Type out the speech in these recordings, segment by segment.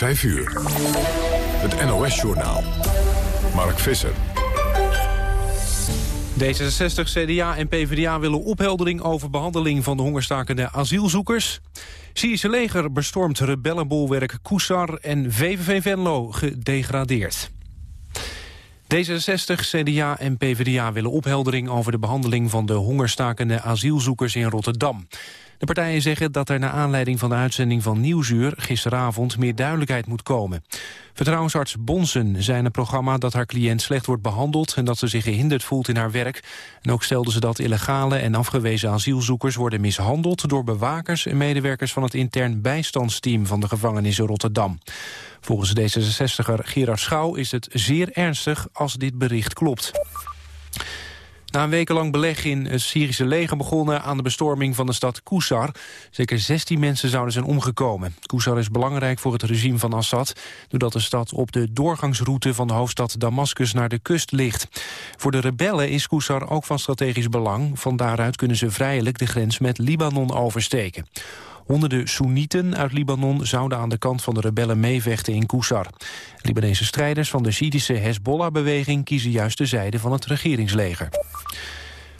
5 uur. Het NOS-journaal. Mark Visser. D66, CDA en PvdA willen opheldering over behandeling van de hongerstakende asielzoekers. Syrische leger bestormt rebellenbolwerk Kousar en VVV Venlo gedegradeerd. D66, CDA en PvdA willen opheldering over de behandeling van de hongerstakende asielzoekers in Rotterdam. De partijen zeggen dat er naar aanleiding van de uitzending van Nieuwsuur gisteravond meer duidelijkheid moet komen. Vertrouwensarts Bonsen zei in het programma dat haar cliënt slecht wordt behandeld en dat ze zich gehinderd voelt in haar werk. En ook stelde ze dat illegale en afgewezen asielzoekers worden mishandeld door bewakers en medewerkers van het intern bijstandsteam van de gevangenis in Rotterdam. Volgens D66er Gerard Schouw is het zeer ernstig als dit bericht klopt. Na een wekenlang beleg in het Syrische leger begonnen aan de bestorming van de stad Kusar. Zeker 16 mensen zouden zijn omgekomen. Kusar is belangrijk voor het regime van Assad... doordat de stad op de doorgangsroute van de hoofdstad Damascus naar de kust ligt. Voor de rebellen is Kusar ook van strategisch belang. Van daaruit kunnen ze vrijelijk de grens met Libanon oversteken. Honderden Soenieten uit Libanon zouden aan de kant van de rebellen meevechten in Kusar. Libanese strijders van de Shiïtische Hezbollah-beweging kiezen juist de zijde van het regeringsleger.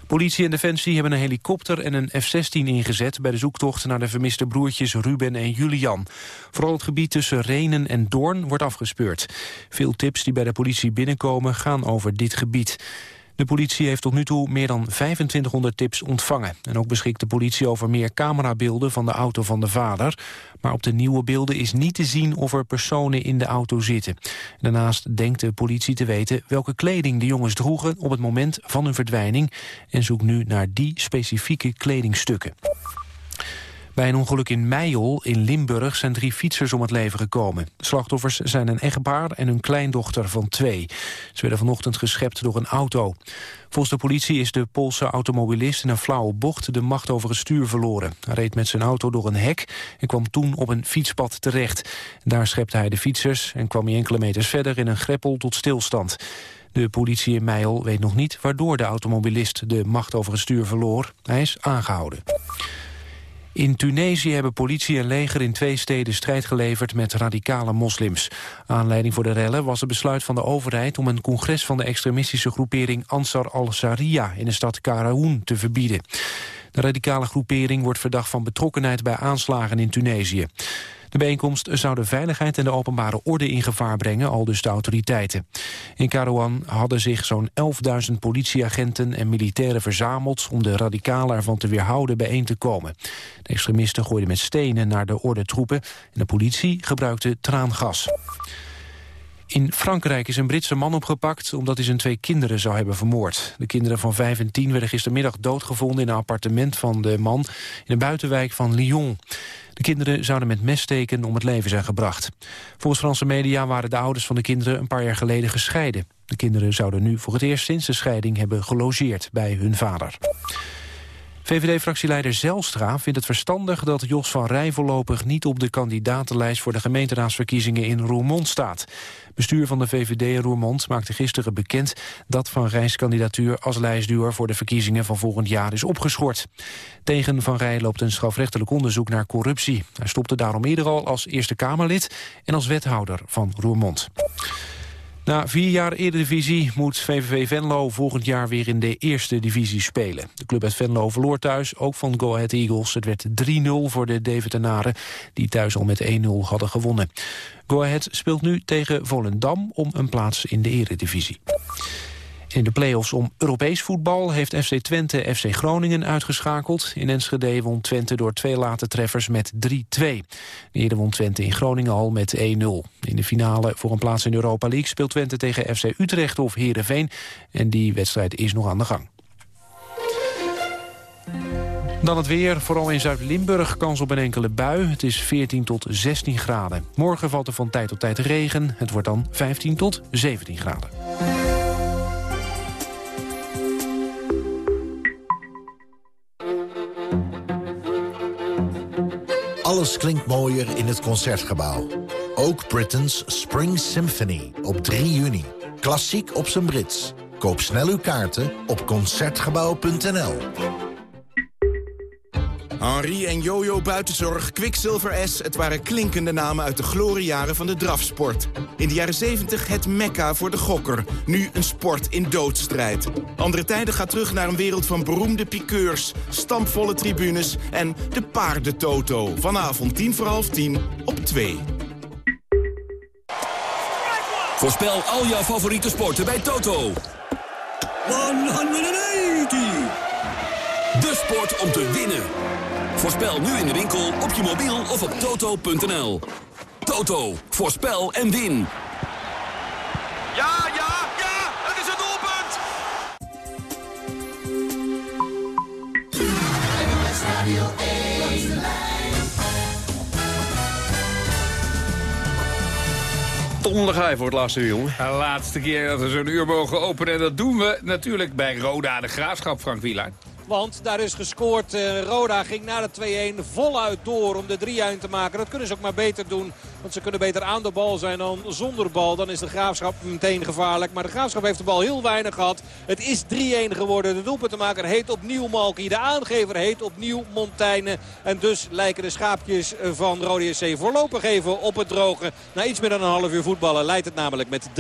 Politie en Defensie hebben een helikopter en een F-16 ingezet... bij de zoektocht naar de vermiste broertjes Ruben en Julian. Vooral het gebied tussen Renen en Doorn wordt afgespeurd. Veel tips die bij de politie binnenkomen gaan over dit gebied. De politie heeft tot nu toe meer dan 2500 tips ontvangen. En ook beschikt de politie over meer camerabeelden van de auto van de vader. Maar op de nieuwe beelden is niet te zien of er personen in de auto zitten. Daarnaast denkt de politie te weten welke kleding de jongens droegen... op het moment van hun verdwijning en zoekt nu naar die specifieke kledingstukken. Bij een ongeluk in Meijel in Limburg zijn drie fietsers om het leven gekomen. Slachtoffers zijn een echtpaar en hun kleindochter van twee. Ze werden vanochtend geschept door een auto. Volgens de politie is de Poolse automobilist in een flauwe bocht de macht over het stuur verloren. Hij reed met zijn auto door een hek en kwam toen op een fietspad terecht. Daar schepte hij de fietsers en kwam hij enkele meters verder in een greppel tot stilstand. De politie in Meijel weet nog niet waardoor de automobilist de macht over het stuur verloor. Hij is aangehouden. In Tunesië hebben politie en leger in twee steden strijd geleverd met radicale moslims. Aanleiding voor de rellen was het besluit van de overheid om een congres van de extremistische groepering Ansar al-Sharia in de stad Karaoun te verbieden. De radicale groepering wordt verdacht van betrokkenheid bij aanslagen in Tunesië. De bijeenkomst zou de veiligheid en de openbare orde in gevaar brengen, al dus de autoriteiten. In Karouan hadden zich zo'n 11.000 politieagenten en militairen verzameld om de radicalen ervan te weerhouden bijeen te komen. De extremisten gooiden met stenen naar de ordentroepen en de politie gebruikte traangas. In Frankrijk is een Britse man opgepakt omdat hij zijn twee kinderen zou hebben vermoord. De kinderen van 5 en 10 werden gistermiddag doodgevonden in een appartement van de man in een buitenwijk van Lyon. De kinderen zouden met messteken om het leven zijn gebracht. Volgens Franse media waren de ouders van de kinderen een paar jaar geleden gescheiden. De kinderen zouden nu voor het eerst sinds de scheiding hebben gelogeerd bij hun vader. VVD-fractieleider Zelstra vindt het verstandig dat Jos van Rij voorlopig niet op de kandidatenlijst voor de gemeenteraadsverkiezingen in Roermond staat. Bestuur van de VVD Roermond maakte gisteren bekend dat Van Rijs kandidatuur als lijstduur voor de verkiezingen van volgend jaar is opgeschort. Tegen Van Rij loopt een strafrechtelijk onderzoek naar corruptie. Hij stopte daarom eerder al als Eerste Kamerlid en als wethouder van Roermond. Na vier jaar Eredivisie moet VVV Venlo volgend jaar weer in de eerste divisie spelen. De club uit Venlo verloor thuis, ook van Go Ahead Eagles. Het werd 3-0 voor de Deventenaren, die thuis al met 1-0 hadden gewonnen. Go Ahead speelt nu tegen Volendam om een plaats in de Eredivisie. In de play-offs om Europees voetbal heeft FC Twente FC Groningen uitgeschakeld. In Enschede won Twente door twee late treffers met 3-2. Eerder won Twente in Groningen al met 1-0. In de finale voor een plaats in Europa League speelt Twente tegen FC Utrecht of Heerenveen. En die wedstrijd is nog aan de gang. Dan het weer, vooral in Zuid-Limburg kans op een enkele bui. Het is 14 tot 16 graden. Morgen valt er van tijd tot tijd regen. Het wordt dan 15 tot 17 graden. Alles klinkt mooier in het Concertgebouw. Ook Britain's Spring Symphony op 3 juni. Klassiek op zijn Brits. Koop snel uw kaarten op Concertgebouw.nl. Henri en Jojo Buitenzorg, Quicksilver S... het waren klinkende namen uit de gloriejaren van de drafsport. In de jaren 70 het mekka voor de gokker. Nu een sport in doodstrijd. Andere tijden gaat terug naar een wereld van beroemde piqueurs... stampvolle tribunes en de paardentoto. Vanavond tien voor half tien op 2. Voorspel al jouw favoriete sporten bij Toto. 180! De sport om te winnen. Voorspel nu in de winkel, op je mobiel of op toto.nl. Toto, voorspel en win. Ja, ja, ja, het is een doelpunt! Tom, daar ga je voor het laatste uur, jongen. De laatste keer dat we zo'n uur mogen openen. En dat doen we natuurlijk bij Roda, de Graafschap, Frank Wieland. Want daar is gescoord. Uh, Roda ging na de 2-1 voluit door om de 3-1 te maken. Dat kunnen ze ook maar beter doen. Want ze kunnen beter aan de bal zijn dan zonder bal. Dan is de Graafschap meteen gevaarlijk. Maar de Graafschap heeft de bal heel weinig gehad. Het is 3-1 geworden. De doelpuntenmaker heet opnieuw Malky. De aangever heet opnieuw Montaigne. En dus lijken de schaapjes van Rode SC voorlopig even op het droge. Na iets meer dan een half uur voetballen leidt het namelijk met 3-1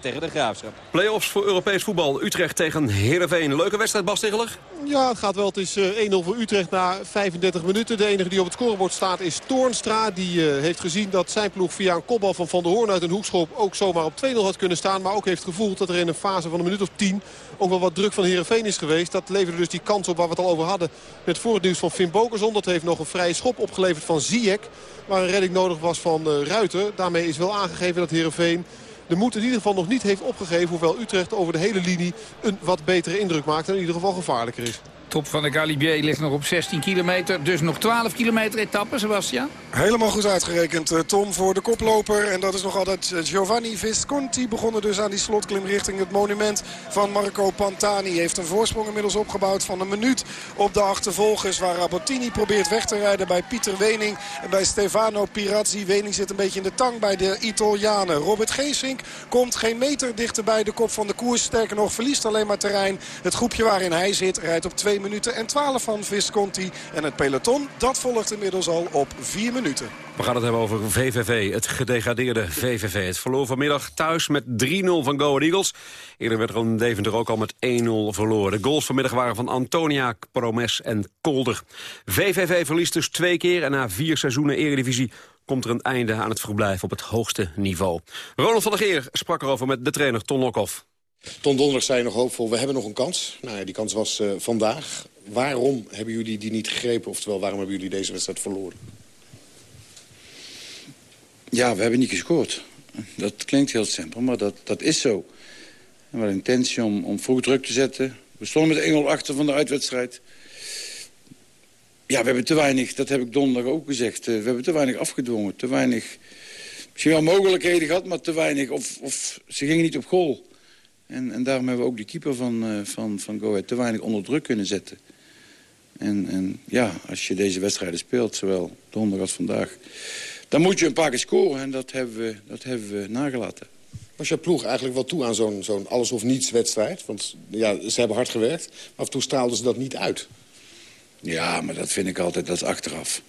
tegen de Graafschap. Play-offs voor Europees voetbal. Utrecht tegen Heerenveen. Leuke wedstrijd, Bas Tegeler? Ja, gaat wel. Het is 1-0 voor Utrecht na 35 minuten. De enige die op het scorebord staat is Toornstra. Die uh, heeft gezien dat zijn ploeg via een kopbal van Van der Hoorn uit een hoekschop ook zomaar op 2-0 had kunnen staan. Maar ook heeft gevoeld dat er in een fase van een minuut of 10 ook wel wat druk van Heerenveen is geweest. Dat leverde dus die kans op waar we het al over hadden met voor het nieuws van Finn Bokerson. Dat heeft nog een vrije schop opgeleverd van Ziyech. Waar een redding nodig was van uh, Ruiter. Daarmee is wel aangegeven dat Heerenveen de moed in ieder geval nog niet heeft opgegeven. Hoewel Utrecht over de hele linie een wat betere indruk maakt en in ieder geval gevaarlijker is. Top van de Galibier ligt nog op 16 kilometer. Dus nog 12 kilometer etappe, Sebastian. Helemaal goed uitgerekend, Tom, voor de koploper. En dat is nog altijd Giovanni Visconti. Begonnen dus aan die slotklim richting het monument van Marco Pantani. Heeft een voorsprong inmiddels opgebouwd van een minuut op de achtervolgers. Waar Rabottini probeert weg te rijden bij Pieter Wening en bij Stefano Pirazzi. Wening zit een beetje in de tang bij de Italianen. Robert Geesink komt geen meter dichter bij de kop van de koers. Sterker nog, verliest alleen maar terrein. Het groepje waarin hij zit rijdt op 2 minuten en 12 van Visconti. En het peloton, dat volgt inmiddels al op 4 minuten. We gaan het hebben over VVV, het gedegradeerde VVV. Het verloor vanmiddag thuis met 3-0 van Go Eagles. Eerder werd er in Deventer ook al met 1-0 verloren. De goals vanmiddag waren van Antonia, Promes en Kolder. VVV verliest dus twee keer en na vier seizoenen Eredivisie komt er een einde aan het verblijf op het hoogste niveau. Ronald van der Geer sprak erover met de trainer Ton Lokhoff. Ton Donderdag zei nog hoopvol, we hebben nog een kans. Nou ja, die kans was uh, vandaag. Waarom hebben jullie die niet gegrepen? Oftewel, waarom hebben jullie deze wedstrijd verloren? Ja, we hebben niet gescoord. Dat klinkt heel simpel, maar dat, dat is zo. We hadden intentie om, om vroeg druk te zetten. We stonden met 1-0 achter van de uitwedstrijd. Ja, we hebben te weinig, dat heb ik donderdag ook gezegd... Uh, we hebben te weinig afgedwongen, te weinig... Misschien wel mogelijkheden gehad, maar te weinig. Of, of ze gingen niet op goal. En, en daarom hebben we ook de keeper van, uh, van, van Go Ahead te weinig onder druk kunnen zetten. En, en ja, als je deze wedstrijden speelt, zowel donderdag als vandaag... dan moet je een paar keer scoren en dat hebben we, dat hebben we nagelaten. Was je ploeg eigenlijk wel toe aan zo'n zo'n alles-of-niets wedstrijd? Want ja, ze hebben hard gewerkt, maar af en toe straalden ze dat niet uit. Ja, maar dat vind ik altijd, dat is achteraf.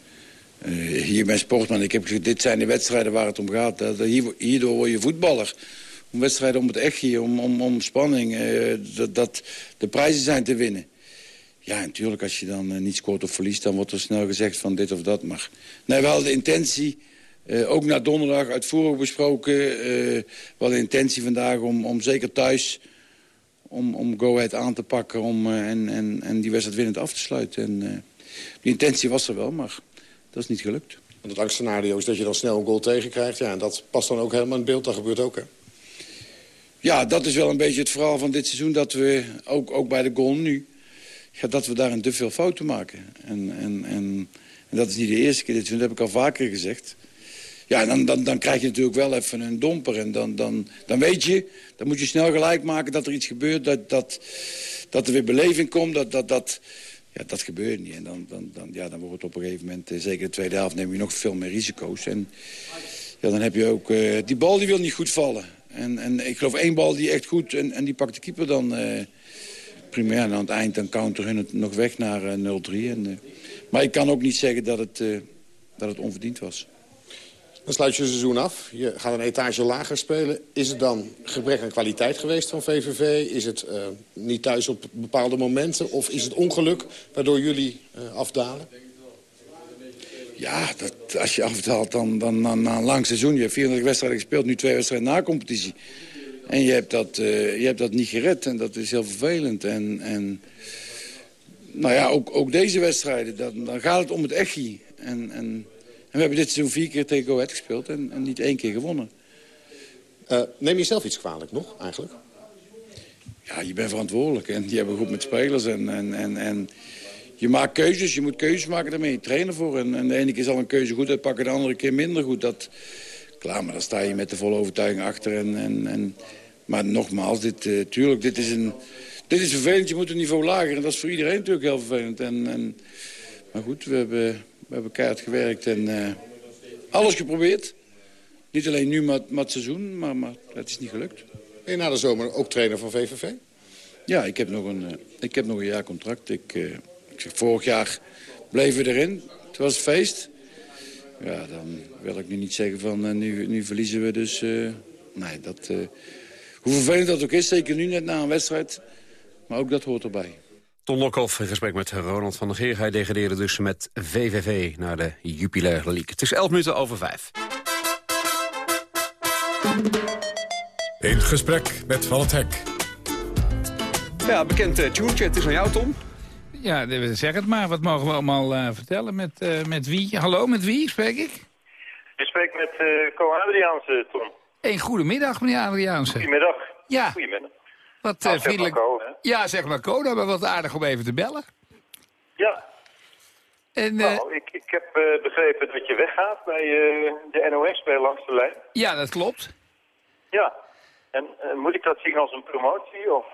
Uh, hier bij Sportman, ik heb gezegd, dit zijn de wedstrijden waar het om gaat. Dat, hierdoor word je voetballer. Om wedstrijden om het echt hier, om, om, om spanning, uh, dat, de prijzen zijn te winnen. Ja, natuurlijk, als je dan uh, niet scoort of verliest... dan wordt er snel gezegd van dit of dat. Maar nee, wel de intentie, uh, ook na donderdag uitvoerig besproken... Wel de intentie vandaag om, om zeker thuis... om, om Go Ahead aan te pakken om, en, en, en die wedstrijd winnend af te sluiten. En, die intentie was er wel, maar dat is niet gelukt. En het angstscenario is dat je dan snel een goal tegenkrijgt. Ja, en dat past dan ook helemaal in beeld. Dat gebeurt ook, hè? Ja, dat is wel een beetje het verhaal van dit seizoen. Dat we, ook, ook bij de goal nu... Ja, dat we daarin te veel fouten maken. En, en, en, dat is niet de eerste keer dit seizoen. Dat heb ik al vaker gezegd. Ja, dan, dan, dan krijg je natuurlijk wel even een domper. En dan, dan, dan weet je, dan moet je snel gelijk maken dat er iets gebeurt. Dat, dat, dat er weer beleving komt. Dat, dat, dat, ja, dat gebeurt niet. En dan, dan, dan, ja, dan wordt het op een gegeven moment, eh, zeker de tweede helft, neem je nog veel meer risico's. En ja, dan heb je ook, uh, die bal die wil niet goed vallen. En, en ik geloof één bal die echt goed, en, en die pakt de keeper dan uh, prima. En aan het eind dan counter hun het nog weg naar uh, 0-3. En, uh, Maar ik kan ook niet zeggen dat het, eh, dat het onverdiend was. Dan sluit je seizoen af. Je gaat een etage lager spelen. Is het dan gebrek aan kwaliteit geweest van VVV? Is het niet thuis op bepaalde momenten? Of is het ongeluk waardoor jullie afdalen? Ja, dat, als je afdaalt dan, dan na, na, een lang seizoen. Je hebt 34 wedstrijden gespeeld, nu twee wedstrijden na competitie. En je hebt dat, uh, je hebt dat niet gered en dat is heel vervelend. En, en nou ja, ook, ook deze wedstrijden, dan, dan gaat het om het echi. En, en en we hebben dit seizoen vier keer tegen Go gespeeld en, en niet één keer gewonnen. Uh, neem je zelf iets kwalijk nog, eigenlijk? Ja, je bent verantwoordelijk en je hebt goed met spelers. En, en, en, en je maakt keuzes, je moet keuzes maken daarmee. Je trainen voor. En, en de ene keer zal een keuze goed uitpakken, de andere keer minder goed. Dat, klaar, maar dan sta je met de volle overtuiging achter. En, en, en, maar nogmaals, dit, uh, tuurlijk, dit is, een, dit is vervelend. Je moet een niveau lager en dat is voor iedereen natuurlijk heel vervelend. En, en, maar goed, we hebben we hebben keihard gewerkt en uh, alles geprobeerd. Niet alleen nu, maar, maar het seizoen, maar, maar het is niet gelukt. Ben je na de zomer ook trainer van VVV? Ja, ik heb nog een, uh, ik heb nog een jaar contract. Ik, ik vorig jaar bleven we erin. Het was het feest. Ja, dan wil ik nu niet zeggen van nu, nu verliezen we dus... nee, dat, hoe vervelend dat ook is, zeker nu net na een wedstrijd. Maar ook dat hoort erbij. Ton Lokhoff in gesprek met Ronald van der Geer. Hij degradeerde dus met VVV naar de Jupiler League. Het is 11 minuten over 5. In gesprek met Van het Hek. Ja, bekend uh, tune Het is aan jou, Tom. Ja, zeg het maar. Wat mogen we allemaal uh, vertellen? Met, uh, met wie? Hallo, met wie spreek ik? Je spreekt met uh, Co Adriaanse, Tom. Een goedemiddag, meneer Adriaanse. Goedemiddag. Ja. Goedemiddag. Wat nou, vriendelijk. Maar ja, zeg maar Coda, maar wat aardig om even te bellen. Ja. En, nou, ik, ik heb begrepen dat je weggaat bij de NOS bij Langs de Lijn. Ja, dat klopt. Ja. En uh, moet ik dat zien als een promotie? Of,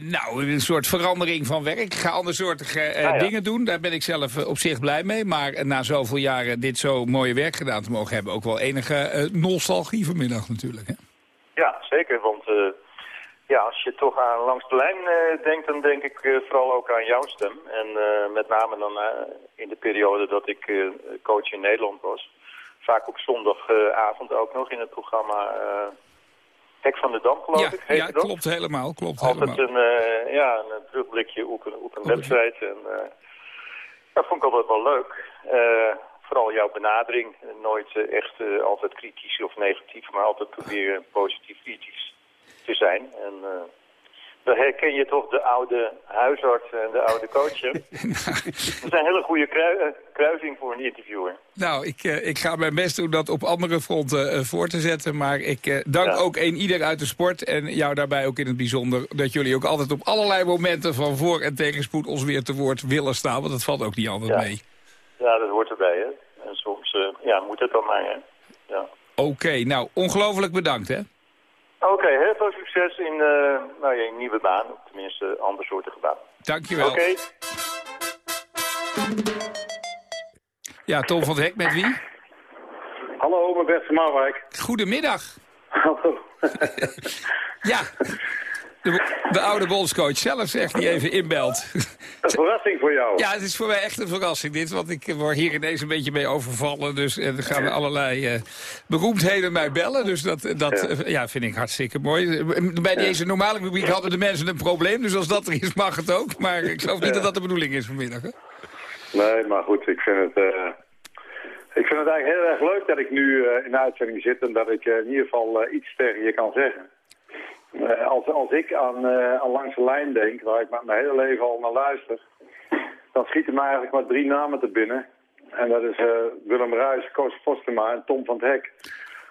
nou, een soort verandering van werk. Ik ga andersoortige ah, ja. dingen doen. Daar ben ik zelf op zich blij mee. Maar na zoveel jaren dit zo mooie werk gedaan te mogen hebben... ook wel enige nostalgie vanmiddag natuurlijk. Hè? Ja, zeker. Want ja, als je toch aan langs de lijn denkt, dan denk ik vooral ook aan jouw stem. En met name dan in de periode dat ik coach in Nederland was. Vaak op zondagavond ook nog in het programma Hek van de Dam, geloof ja, ik. Ja, dat? klopt helemaal. Klopt Altijd helemaal. een, ja, een terugblikje op een, op een wedstrijd. En, dat vond ik altijd wel leuk. vooral jouw benadering. Nooit echt altijd kritisch of negatief, maar altijd proberen positief kritisch te zijn. En uh, dan herken je toch de oude huisarts en de oude coach. dat is een hele goede krui kruising voor een interviewer. Nou, ik, uh, ik ga mijn best doen dat op andere fronten uh, voor te zetten. Maar ik dank ja. ook een ieder uit de sport en jou daarbij ook in het bijzonder... dat jullie ook altijd op allerlei momenten van voor- en tegenspoed ons weer te woord willen staan. Want dat valt ook niet ja. mee. Ja, dat hoort erbij, hè. En soms ja, moet het dan maar, hè. Ja. Oké, okay, nou, ongelooflijk bedankt, hè. Oké, okay, succes in uh, nou, je nieuwe baan. Tenminste, andersoortige baan. Dankjewel. Oké. Okay. Ja, Tom van het Hek, met wie? Hallo, mijn beste Marwijk. Goedemiddag. Hallo. ja, de, de, oude bondscoach zelf zegt die even inbelt. Een verrassing voor jou. Ja, het is voor mij echt een verrassing dit, want ik word hier ineens een beetje mee overvallen. Dus en er gaan er allerlei uh, beroemdheden mij bellen. Dus dat, dat ja. Uh, ja. vind ik hartstikke mooi. Bij deze normale rubriek hadden de mensen een probleem. Dus als dat er is, mag het ook. Maar ik geloof niet ja. dat dat de bedoeling is vanmiddag. Hè? Nee, maar goed, ik vind het... Uh... Ik vind het eigenlijk heel erg leuk dat ik nu in de uitzending zit en dat ik in ieder geval iets tegen je kan zeggen. Uh, als, als ik aan, uh, aan langs de lijn denk, waar ik mijn hele leven al naar luister, dan schieten me eigenlijk maar drie namen te binnen. En dat is uh, Willem Ruijs, Koos Postema en Tom van het Hek.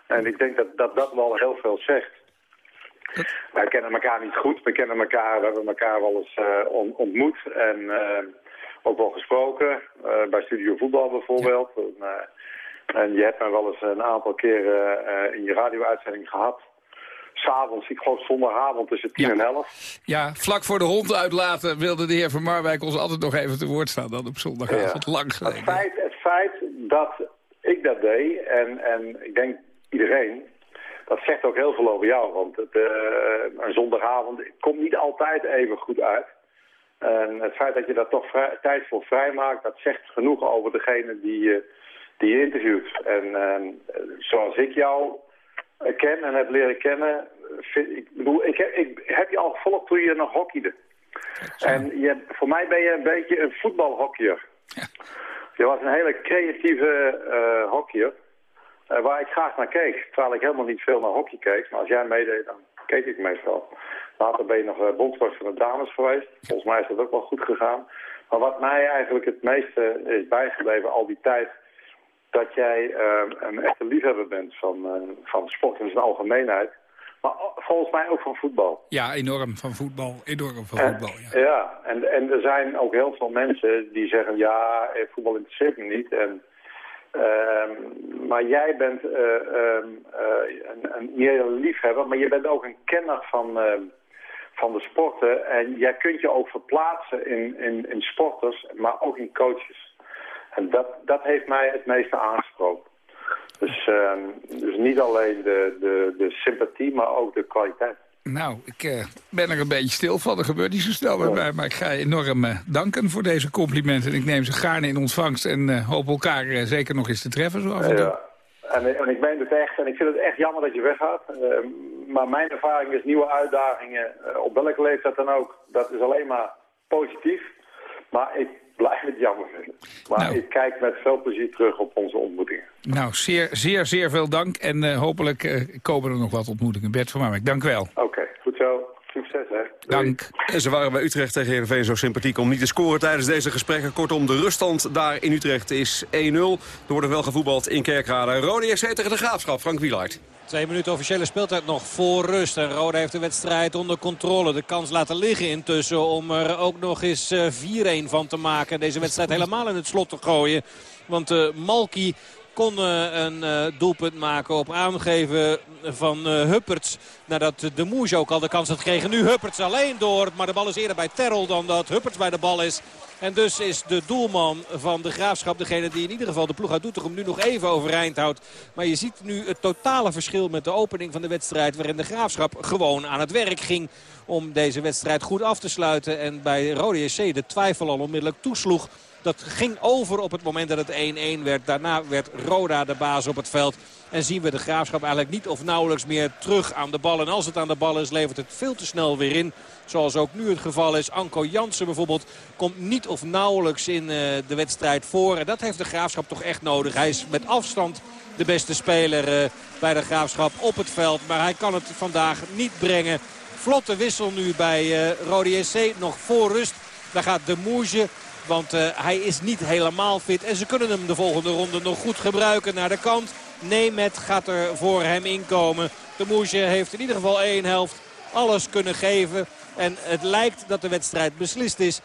En ik denk dat dat, dat wel heel veel zegt. Wij kennen elkaar niet goed, we kennen elkaar, we hebben elkaar wel eens on, ontmoet en ook wel gesproken. bij Studio Voetbal bijvoorbeeld. Ja. En, en je hebt mij wel eens een aantal keren in je radio-uitzending gehad s'avonds, ik geloof zondagavond tussen 10 ja. en 11. Ja, vlak voor de hond uitlaten wilde de heer Van Marwijk ons altijd nog even te woord staan dan op zondagavond. Ja. Lang geleden. Het feit, het feit dat ik dat deed, en, en ik denk iedereen, dat zegt ook heel veel over jou. Want het, uh, een zondagavond komt niet altijd even goed uit. En het feit dat je daar toch vrij, tijd voor vrijmaakt, dat zegt genoeg over degene die, je die je interviewt. En ehm, zoals ik jou ken en heb leren kennen, ik bedoel, ik heb, ik heb je al gevolgd toen je nog hockeyde. En je, voor mij ben je een beetje een voetbalhockeyer. Je was een hele creatieve uh, hockeyer. Uh, waar ik graag naar keek. Terwijl ik helemaal niet veel naar hockey keek. Maar als jij meedeed, dan keek ik meestal. Later ben je nog uh, bondscoach van de dames geweest. Volgens mij is dat ook wel goed gegaan. Maar wat mij eigenlijk het meeste is bijgebleven al die tijd... dat jij een echte liefhebber bent van, van sport in zijn algemeenheid. Maar volgens mij ook van voetbal. Ja, enorm van voetbal. Enorm van voetbal, ja. ja, en, en er zijn ook heel veel mensen die zeggen... ja, eh, voetbal interesseert me niet. En, uh, maar jij bent uh, uh, een, een, een liefhebber... maar je bent ook een kenner van, ehm, van de sporten. En jij kunt je ook verplaatsen in, in, in sporters, maar ook in coaches. En dat, dat heeft mij het meeste aangesproken. Dus, uh, dus niet alleen de, de, de sympathie, maar ook de kwaliteit. Nou, ik uh, ben er een beetje stil van. Er gebeurt niet zo snel bij mij. Maar ik ga je enorm uh, danken voor deze complimenten. Ik neem ze gaarne in ontvangst en uh, hoop elkaar zeker nog eens te treffen. Zo af en, ja. en, en ik meen het echt. En ik vind het echt jammer dat je weggaat. Ehm, maar mijn ervaring is nieuwe uitdagingen, op welke leeftijd dan ook. Dat is alleen maar positief. Maar ik blijf het jammer vinden. Maar nou. ik kijk met veel plezier terug op onze ontmoetingen. Nou, zeer, zeer, zeer veel dank. En uh, hopelijk uh, komen er nog wat ontmoetingen. Bert van Marwijk, dank wel. Oké, okay. Succes, hè. Dank. En ze waren bij Utrecht tegen Heerenveen zo sympathiek om niet te scoren tijdens deze gesprekken. Kortom, de ruststand daar in Utrecht is 1-0. Er wordt wel gevoetbald in Kerkrade. Rode SC tegen de Graafschap. Frank Wielaert. Twee minuten officiële speeltijd nog voor rust. En Roda heeft de wedstrijd onder controle. De kans laten liggen intussen om er ook nog eens 4-1 van te maken. Deze wedstrijd helemaal in het slot te gooien. Want uh, Malky kon een uh, doelpunt maken op aangeven van uh, Hupperts. Nadat de Moes ook al de kans had gekregen. Nu Hupperts alleen door. Maar de bal is eerder bij Terrell dan dat Hupperts bij de bal is. En dus is de doelman van de Graafschap degene die in ieder geval de ploeg uit Doetinchem nu nog even overeind houdt. Maar je ziet nu het totale verschil met de opening van de wedstrijd waarin de Graafschap gewoon aan het werk ging om deze wedstrijd goed af te sluiten. En bij Rode SC de twijfel al onmiddellijk toesloeg. Dat ging over op het moment dat het 1-1 werd. Daarna werd Roda de baas op het veld. En zien we de Graafschap eigenlijk niet of nauwelijks meer terug aan de bal. En als het aan de bal is, levert het veel te snel weer in. Zoals ook nu het geval is. Anko Jansen bijvoorbeeld komt niet of nauwelijks in uh, de wedstrijd voor. En dat heeft de Graafschap toch echt nodig. Hij is met afstand de beste speler uh, bij de Graafschap op het veld. Maar hij kan het vandaag niet brengen. Vlotte wissel nu bij uh, Rode SC. Nog voor rust. Daar gaat de Moesje want uh, hij is niet helemaal fit. En ze kunnen hem de volgende ronde nog goed gebruiken naar de kant. Nemet gaat er voor hem inkomen. De Moesje heeft in ieder geval één helft alles kunnen geven. En het lijkt dat de wedstrijd beslist is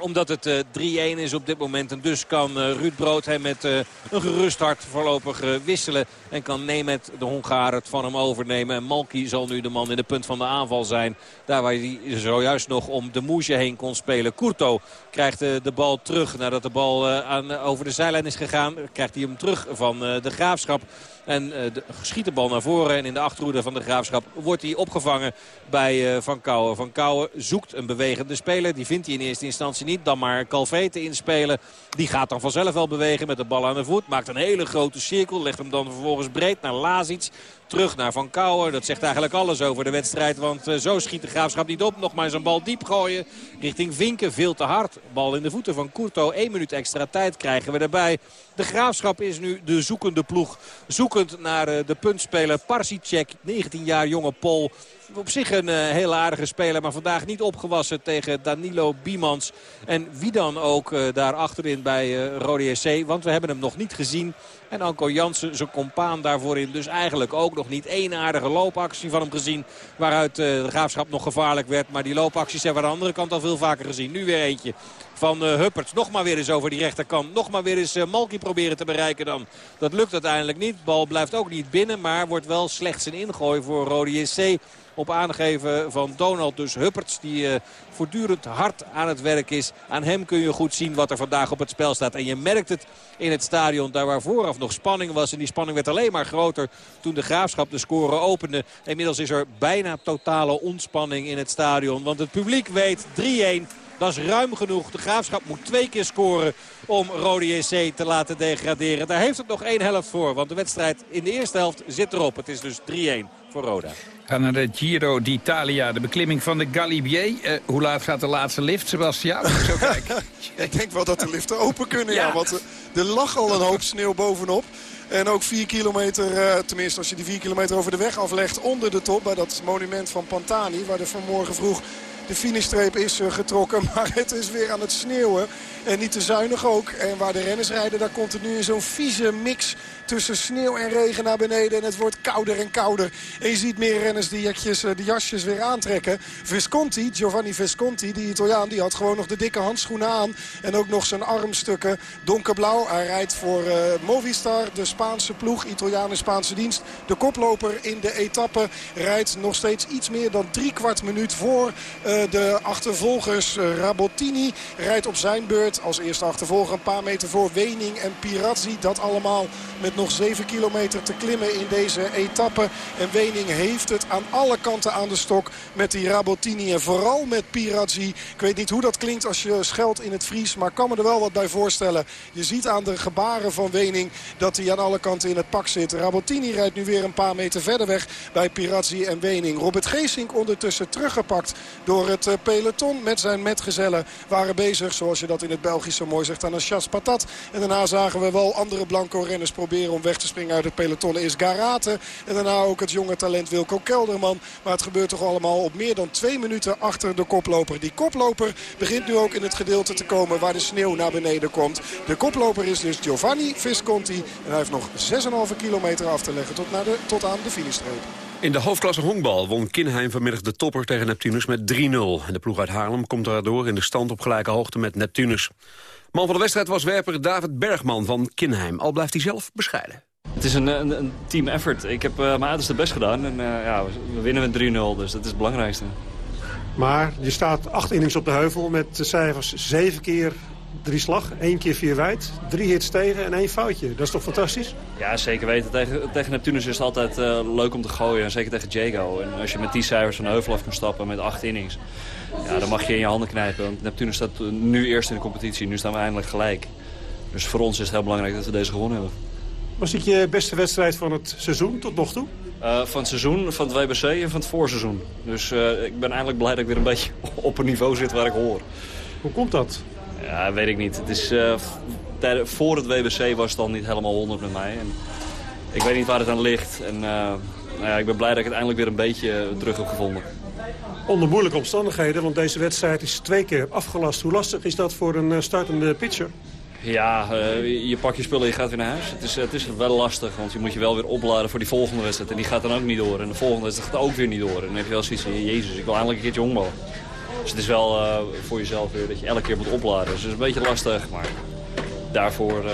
omdat het uh, 3-1 is op dit moment. En dus kan uh, Ruud Brood hem met een gerust hart voorlopig wisselen. En kan Nemet de Hongaar het van hem overnemen. En Malki zal nu de man in de punt van de aanval zijn. Daar waar hij zojuist nog om de Moesje heen kon spelen. Kurto krijgt de bal terug nadat de bal aan, over de zijlijn is gegaan. Krijgt hij hem terug van de Graafschap. En de, schiet de bal naar voren. En in de achterhoede van de Graafschap wordt hij opgevangen bij Van Kouwen. Van Kouwen zoekt een bewegende speler. Die vindt hij in eerste instantie niet. Dan maar Calvé te inspelen. Die gaat dan vanzelf wel bewegen met de bal aan de voet. Maakt een hele grote cirkel. Legt hem dan vervolgens breed naar Lazic. Terug naar Van Kouwen. Dat zegt eigenlijk alles over de wedstrijd. Want zo schiet de Graafschap niet op. Nog maar een bal diep gooien. Richting Vinken. Veel te hard. Bal in de voeten van Kurto. 1 minuut extra tijd krijgen we erbij. De Graafschap is nu de zoekende ploeg. Zoekend naar uh, de puntspeler Parsicek. 19 jaar jonge Pol op zich een uh, hele aardige speler. Maar vandaag niet opgewassen tegen Danilo Biemans. En wie dan ook uh, daar achterin bij uh, Rode SC. Want we hebben hem nog niet gezien. En Anko Jansen, zijn compaan daarvoor in. Dus eigenlijk ook nog niet één aardige loopactie van hem gezien. Waaruit de graafschap nog gevaarlijk werd. Maar die loopacties hebben we aan de andere kant al veel vaker gezien. Nu weer eentje van uh, Hupperts. Nog maar weer eens over die rechterkant. Nog maar weer eens Malky proberen te bereiken dan. Dat lukt uiteindelijk niet. Bal blijft ook niet binnen. Maar wordt wel slechts een ingooi voor Rode JC. Op aangeven van Donald dus Hupperts. Die uh, voortdurend hard aan het werk is. Aan hem kun je goed zien wat er vandaag op het spel staat. En je merkt het in het stadion. Daar waar vooraf nog spanning was. En die spanning werd alleen maar groter toen de Graafschap de score opende. Inmiddels is er bijna totale ontspanning in het stadion. Want het publiek weet 3-1. Dat is ruim genoeg. De Graafschap moet twee keer scoren om Rode JC te laten degraderen. Daar heeft het nog één helft voor. Want de wedstrijd in de eerste helft zit erop. Het is dus 3-1 voor Roda. Gaan naar de Giro d'Italia, de beklimming van de Galibier. Uh, hoe laat gaat de laatste lift, Sebastian? Zo kijken. Ik denk wel dat de liften open kunnen, ja. want er lag al een hoop sneeuw bovenop. En ook 4 kilometer, uh, tenminste als je die 4 kilometer over de weg aflegt... onder de top bij dat monument van Pantani... waar er vanmorgen vroeg de finishstreep is uh, getrokken. Maar het is weer aan het sneeuwen. En niet te zuinig ook. En waar de renners rijden, daar komt het nu in zo'n vieze mix tussen sneeuw en regen naar beneden. En het wordt kouder en kouder. En je ziet meer renners die jakjes, de jasjes weer aantrekken. Visconti, Giovanni Visconti, die Italiaan, die had gewoon nog de dikke handschoenen aan. En ook nog zijn armstukken donkerblauw. Hij rijdt voor uh, Movistar, de Spaanse ploeg, Italiaan Spaanse dienst. De koploper in de etappe rijdt nog steeds iets meer dan drie kwart minuut voor uh, de achtervolgers. Rabottini rijdt op zijn beurt als eerste achtervolger een paar meter voor Wening en Pirazzi. Dat allemaal met nog 7 kilometer te klimmen in deze etappe. En Wening heeft het aan alle kanten aan de stok met die Rabottini. En vooral met Pirazzi. Ik weet niet hoe dat klinkt als je scheldt in het Fries. Maar kan me er wel wat bij voorstellen. Je ziet aan de gebaren van Wening dat hij aan alle kanten in het pak zit. Rabottini rijdt nu weer een paar meter verder weg bij Pirazzi en Wening. Robert Geesink ondertussen teruggepakt door het peloton met zijn metgezellen. Waren bezig, zoals je dat in het Belgisch zo mooi zegt, aan een chasse patat. En daarna zagen we wel andere blanco renners proberen om weg te springen uit het peloton is Garate. En daarna ook het jonge talent Wilco Kelderman. Maar het gebeurt toch allemaal op meer dan twee minuten achter de koploper. Die koploper begint nu ook in het gedeelte te komen waar de sneeuw naar beneden komt. De koploper is dus Giovanni Visconti. En hij heeft nog 6,5 kilometer af te leggen tot, naar de, tot aan de finishstreep. In de hoofdklasse honkbal won Kinheim vanmiddag de topper tegen Neptunus met 3-0. En de ploeg uit Haarlem komt daardoor in de stand op gelijke hoogte met Neptunus. Man van de wedstrijd was werper David Bergman van Kinheim. Al blijft hij zelf bescheiden. Het is een, een, een team effort. Ik heb uh, mijn uiterste best gedaan. En uh, ja, we winnen met 3-0, dus dat is het belangrijkste. Maar je staat acht innings op de heuvel met de cijfers zeven keer drie slag, één keer vier wijd, drie hits tegen en één foutje. Dat is toch fantastisch? Ja, zeker weten. Tegen, tegen Neptunus is het altijd uh, leuk om te gooien, zeker tegen Jago. En als je met die cijfers van de heuvel af kan stappen met acht innings... Ja, dan mag je in je handen knijpen. Want Neptunus staat nu eerst in de competitie, nu staan we eindelijk gelijk. Dus voor ons is het heel belangrijk dat we deze gewonnen hebben. Was dit je beste wedstrijd van het seizoen tot nog toe? Uh, van het seizoen, van het WBC en van het voorseizoen. Dus uh, ik ben eigenlijk blij dat ik weer een beetje op een niveau zit waar ik hoor. Hoe komt dat? Ja, weet ik niet. Het is, uh, voor het WBC was het al niet helemaal 100 met mij. En ik weet niet waar het aan ligt. En, nou ja, ik ben blij dat ik het eindelijk weer een beetje terug heb gevonden. Onder moeilijke omstandigheden, want deze wedstrijd is twee keer afgelast. Hoe lastig is dat voor een startende pitcher? Ja, uh, je pakt je spullen en je gaat weer naar huis. Het is, het is wel lastig, want je moet je wel weer opladen voor die volgende wedstrijd. En die gaat dan ook niet door. En de volgende wedstrijd gaat ook weer niet door. En dan heb je wel zoiets van, jezus, ik wil eindelijk een keertje honkballen. Dus het is wel uh, voor jezelf weer dat je elke keer moet opladen. Dus het is een beetje lastig, maar daarvoor, uh,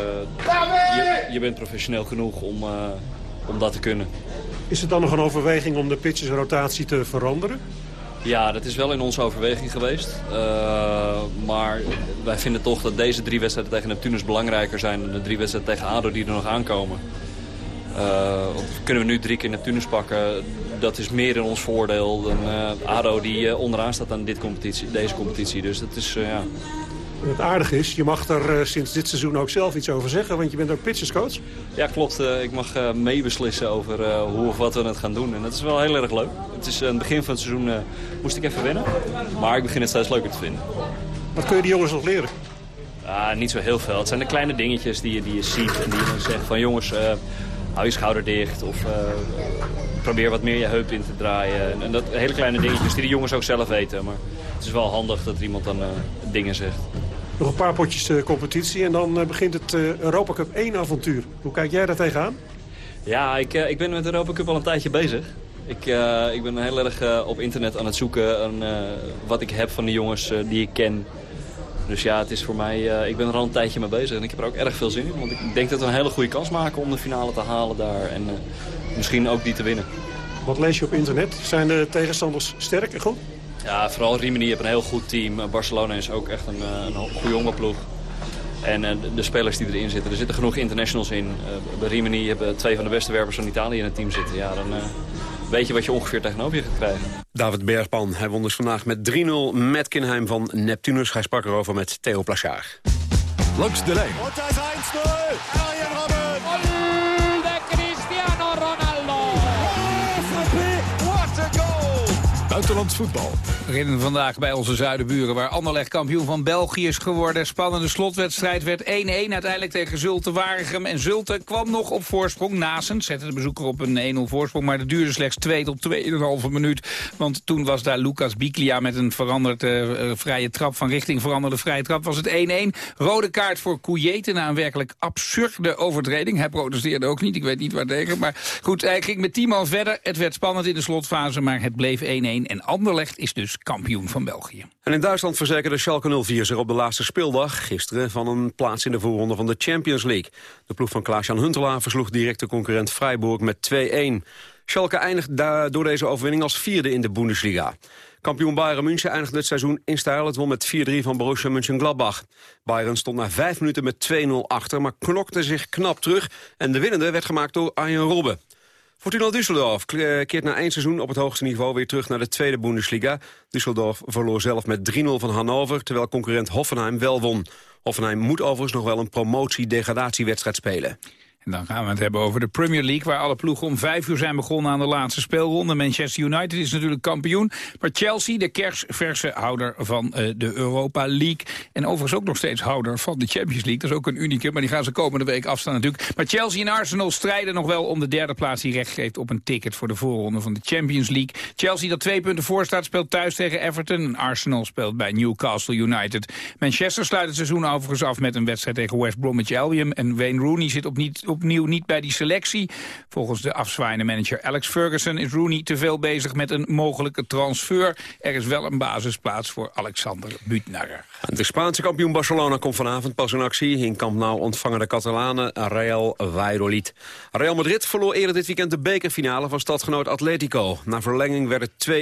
je, je, bent professioneel genoeg om, om dat te kunnen. Is het dan nog een overweging om de pitchersrotatie te veranderen? Ja, dat is wel in onze overweging geweest. Uh, maar wij vinden toch dat deze drie wedstrijden tegen Neptunus belangrijker zijn... dan de drie wedstrijden tegen ADO die er nog aankomen. Uh, kunnen we nu drie keer Neptunus pakken, dat is meer in ons voordeel dan uh, ADO die onderaan staat aan dit competitie, deze competitie. Dus dat is, ja... Het aardige is, je mag er sinds dit seizoen ook zelf iets over zeggen, want je bent ook pitcherscoach. Ja, klopt. Ik mag meebeslissen over hoe of wat we het gaan doen. En dat is wel heel erg leuk. Het is aan het begin van het seizoen moest ik even winnen, maar ik begin het steeds leuker te vinden. Wat kun je die jongens nog leren? Ah, niet zo heel veel. Het zijn de kleine dingetjes die je, die je ziet en die je dan zegt van jongens, hou je schouder dicht of probeer wat meer je heup in te draaien. En, dat hele kleine dingetjes die de jongens ook zelf weten. Maar het is wel handig dat er iemand dan dingen zegt. Nog een paar potjes uh, competitie en dan begint het Europa Cup 1 avontuur. Hoe kijk jij daar tegenaan? Ja, ik, ik ben met de Europa Cup al een tijdje bezig. Ik, ik ben heel erg op internet aan het zoeken aan wat ik heb van de jongens die ik ken. Dus ja, het is voor mij, ik ben er al een tijdje mee bezig en ik heb er ook erg veel zin in. Want ik denk dat we een hele goede kans maken om de finale te halen daar en misschien ook die te winnen. Wat lees je op internet? Zijn de tegenstanders sterk en goed? Ja, vooral Rimini heeft een heel goed team. Barcelona is ook echt een, een goede jonge ploeg. En uh, de spelers die erin zitten, er zitten genoeg internationals in. Bij Rimini hebben twee van de beste werpers van Italië in het team zitten. Ja, dan, weet je wat je ongeveer tegenover je gaat krijgen. David Bergpan, hij won dus vandaag met 3-0 met Kinheim van Neptunus. Hij sprak erover met Theo Plachard. Langs de lijn. Buitenlands voetbal. We beginnen vandaag bij onze zuidenburen... waar Anderlecht kampioen van België is geworden. Spannende slotwedstrijd werd 1-1 uiteindelijk tegen Zulte Waregem. En Zulte kwam nog op voorsprong. Nasend zette de bezoeker op een 1-0 voorsprong... maar dat duurde slechts 2 tot 2,5 minuut. Want toen was daar Lucas Biglia met een veranderd uh, vrije trap... van richting veranderde vrije trap was het 1-1. Rode kaart voor Couillete na een werkelijk absurde overtreding. Hij protesteerde ook niet, ik weet niet waar tegen. Maar goed, hij ging met 10 man verder. Het werd spannend in de slotfase, maar het bleef 1-1. En Anderlecht is dus kampioen van België. En in Duitsland verzekerde Schalke 04 zich op de laatste speeldag gisteren van een plaats in de voorronde van de Champions League. De ploeg van Klaas-Jan Huntelaar versloeg directe concurrent Freiburg met 2-1. Schalke eindigt door deze overwinning als vierde in de Bundesliga. Kampioen Bayern München eindigde het seizoen in stijl. Het won met 4-3 van Borussia Mönchengladbach. Bayern stond na vijf minuten met 2-0 achter, maar knokte zich knap terug. En de winnende werd gemaakt door Arjen Robben. Fortuna Düsseldorf keert na één seizoen op het hoogste niveau weer terug naar de tweede Bundesliga. Düsseldorf verloor zelf met 3-0 van Hannover, terwijl concurrent Hoffenheim wel won. Hoffenheim moet overigens nog wel een promotie-degradatiewedstrijd spelen. En dan gaan we het hebben over de Premier League... waar alle ploegen om vijf uur zijn begonnen aan de laatste speelronde. Manchester United is natuurlijk kampioen. Maar Chelsea, de kersverse houder van uh, de Europa League... en overigens ook nog steeds houder van de Champions League. Dat is ook een unieke, maar die gaan ze komende week afstaan natuurlijk. Maar Chelsea en Arsenal strijden nog wel om de derde plaats... die recht geeft op een ticket voor de voorronde van de Champions League. Chelsea dat twee punten voor staat speelt thuis tegen Everton... en Arsenal speelt bij Newcastle United. Manchester sluit het seizoen overigens af met een wedstrijd tegen West Bromwich Albion... en Wayne Rooney zit op niet opnieuw niet bij die selectie. Volgens de afzwaaiende manager Alex Ferguson is Rooney te veel bezig met een mogelijke transfer. Er is wel een basisplaats voor Alexander Butnager. De Spaanse kampioen Barcelona komt vanavond pas in actie. In Camp Nou ontvangen de Catalanen Real Valladolid. Real Madrid verloor eerder dit weekend de bekerfinale van stadgenoot Atletico. Na verlenging werd het 2-1.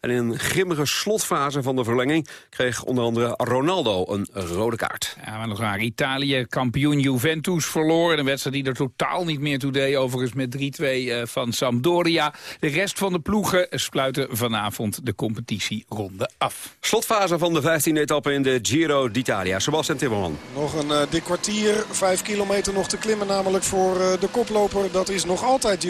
En in een grimmige slotfase van de verlenging kreeg onder andere Ronaldo een rode kaart. Ja, maar nog raar. Italië, kampioen Juventus, verloor een wedstrijd die er totaal niet meer toe deed. Overigens met 3-2 uh, van Sampdoria. De rest van de ploegen sluiten vanavond de competitieronde af. Slotfase van de 15e etappe in de Giro d'Italia. Sebastian Timmerman. Nog een uh, dik kwartier, vijf kilometer nog te klimmen namelijk voor uh, de koploper. Dat is nog altijd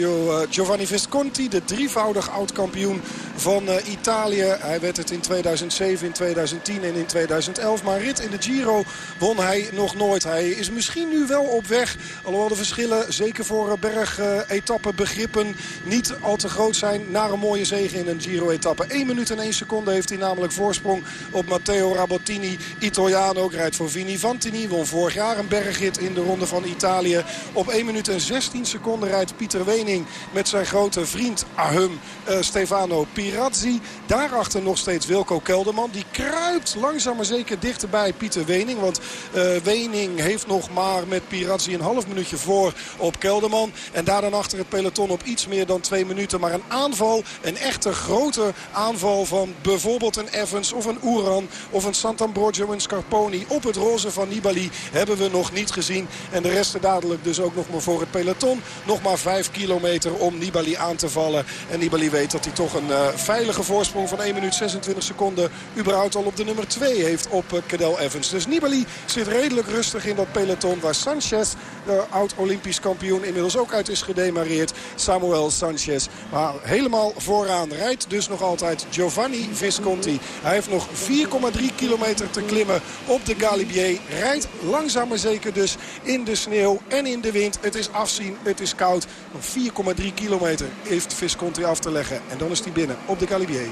Giovanni Visconti, de drievoudig oud-kampioen van Italië. Hij werd het in 2007, in 2010 en in 2011. Maar rit in de Giro won hij nog nooit. Hij is misschien nu wel op weg, alhoewel de verschillen, zeker voor berg-etappe begrippen, niet al te groot zijn naar een mooie zege in een Giro-etappe. 1 minuut en 1 seconde heeft hij namelijk voorsprong op Matteo Rabottini. Italiano ook rijdt voor Vini Vantini. Won vorig jaar een bergrit in de ronde van Italië. Op 1 minuut en 16 seconden rijdt Pieter Wening met zijn grote vriend Ahum uh, Stefano Pirazzi. Daarachter nog steeds Wilco Kelderman. Die kruipt langzaam maar zeker dichterbij Pieter Wening. Want uh, Wening heeft nog maar met Pirazzi een half minuutje voor op Kelderman. En daar dan achter het peloton op iets meer dan twee minuten. Maar een aanval, een echte grote aanval van bijvoorbeeld een Evans of een Oeran of een Sant'Ambrogio en Scarponi op het roze van Nibali hebben we nog niet gezien. En de rest dadelijk dus ook nog maar voor het peloton. Nog maar vijf kilometer om Nibali aan te vallen. En Nibali weet dat hij toch een uh, veilige voorsprong van 1 minuut 26 seconden überhaupt al op de nummer 2 heeft op uh, Cadel Evans. Dus Nibali zit redelijk rustig in dat peloton waar Sanchez, de oud-Olympisch kampioen, inmiddels ook uit is gedemareerd. Samuel Sanchez. Maar helemaal vooraan rijdt dus nog altijd Giovanni Visconti. Hij heeft nog 4,3 kilometer te klimmen op de Galibier. Rijdt langzaam maar zeker dus in de sneeuw en in de wind. Het is afzien, het is koud. Nog 4,3 kilometer heeft Visconti af te leggen. En dan is hij binnen op de Galibier.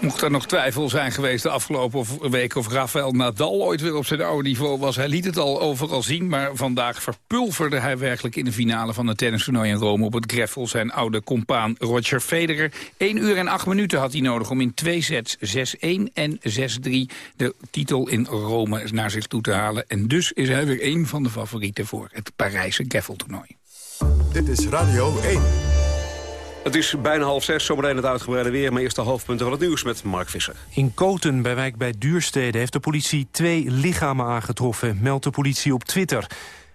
Mocht er nog twijfel zijn geweest de afgelopen week of Rafael Nadal ooit weer op zijn oude niveau was. Hij liet het al overal zien, maar vandaag verpulverde hij werkelijk in de finale van het tennistoernooi in Rome op het greffel. Zijn oude compaan Roger Federer. 1 uur en 8 minuten had hij nodig om in twee sets 6-1 en 6-3 de titel in Rome naar zich toe te halen. En dus is hij weer een van de favorieten voor het Parijse greffeltoernooi. Dit is Radio 1. Het is bijna half zes, zometeen het uitgebreide weer... maar eerst de hoofdpunten van het nieuws met Mark Visser. In Koten, bij wijk bij Duurstede, heeft de politie twee lichamen aangetroffen... meldt de politie op Twitter.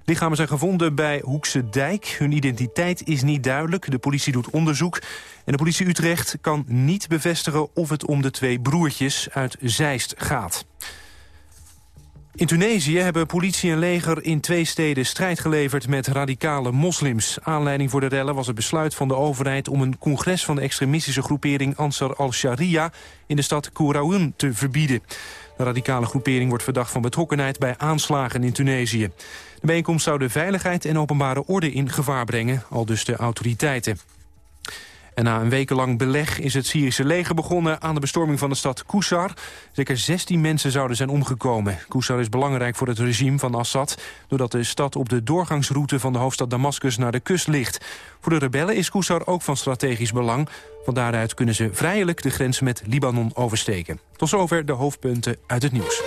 Lichamen zijn gevonden bij Hoekse Dijk. Hun identiteit is niet duidelijk. De politie doet onderzoek. En de politie Utrecht kan niet bevestigen of het om de twee broertjes uit Zeist gaat. In Tunesië hebben politie en leger in twee steden strijd geleverd met radicale moslims. Aanleiding voor de rellen was het besluit van de overheid om een congres van de extremistische groepering Ansar al-Sharia in de stad Kouraoun te verbieden. De radicale groepering wordt verdacht van betrokkenheid bij aanslagen in Tunesië. De bijeenkomst zou de veiligheid en openbare orde in gevaar brengen, al dus de autoriteiten. En na een wekenlang beleg is het Syrische leger begonnen aan de bestorming van de stad Kusar. Zeker 16 mensen zouden zijn omgekomen. Kusar is belangrijk voor het regime van Assad... doordat de stad op de doorgangsroute van de hoofdstad Damascus naar de kust ligt. Voor de rebellen is Kusar ook van strategisch belang. Van daaruit kunnen ze vrijelijk de grens met Libanon oversteken. Tot zover de hoofdpunten uit het nieuws.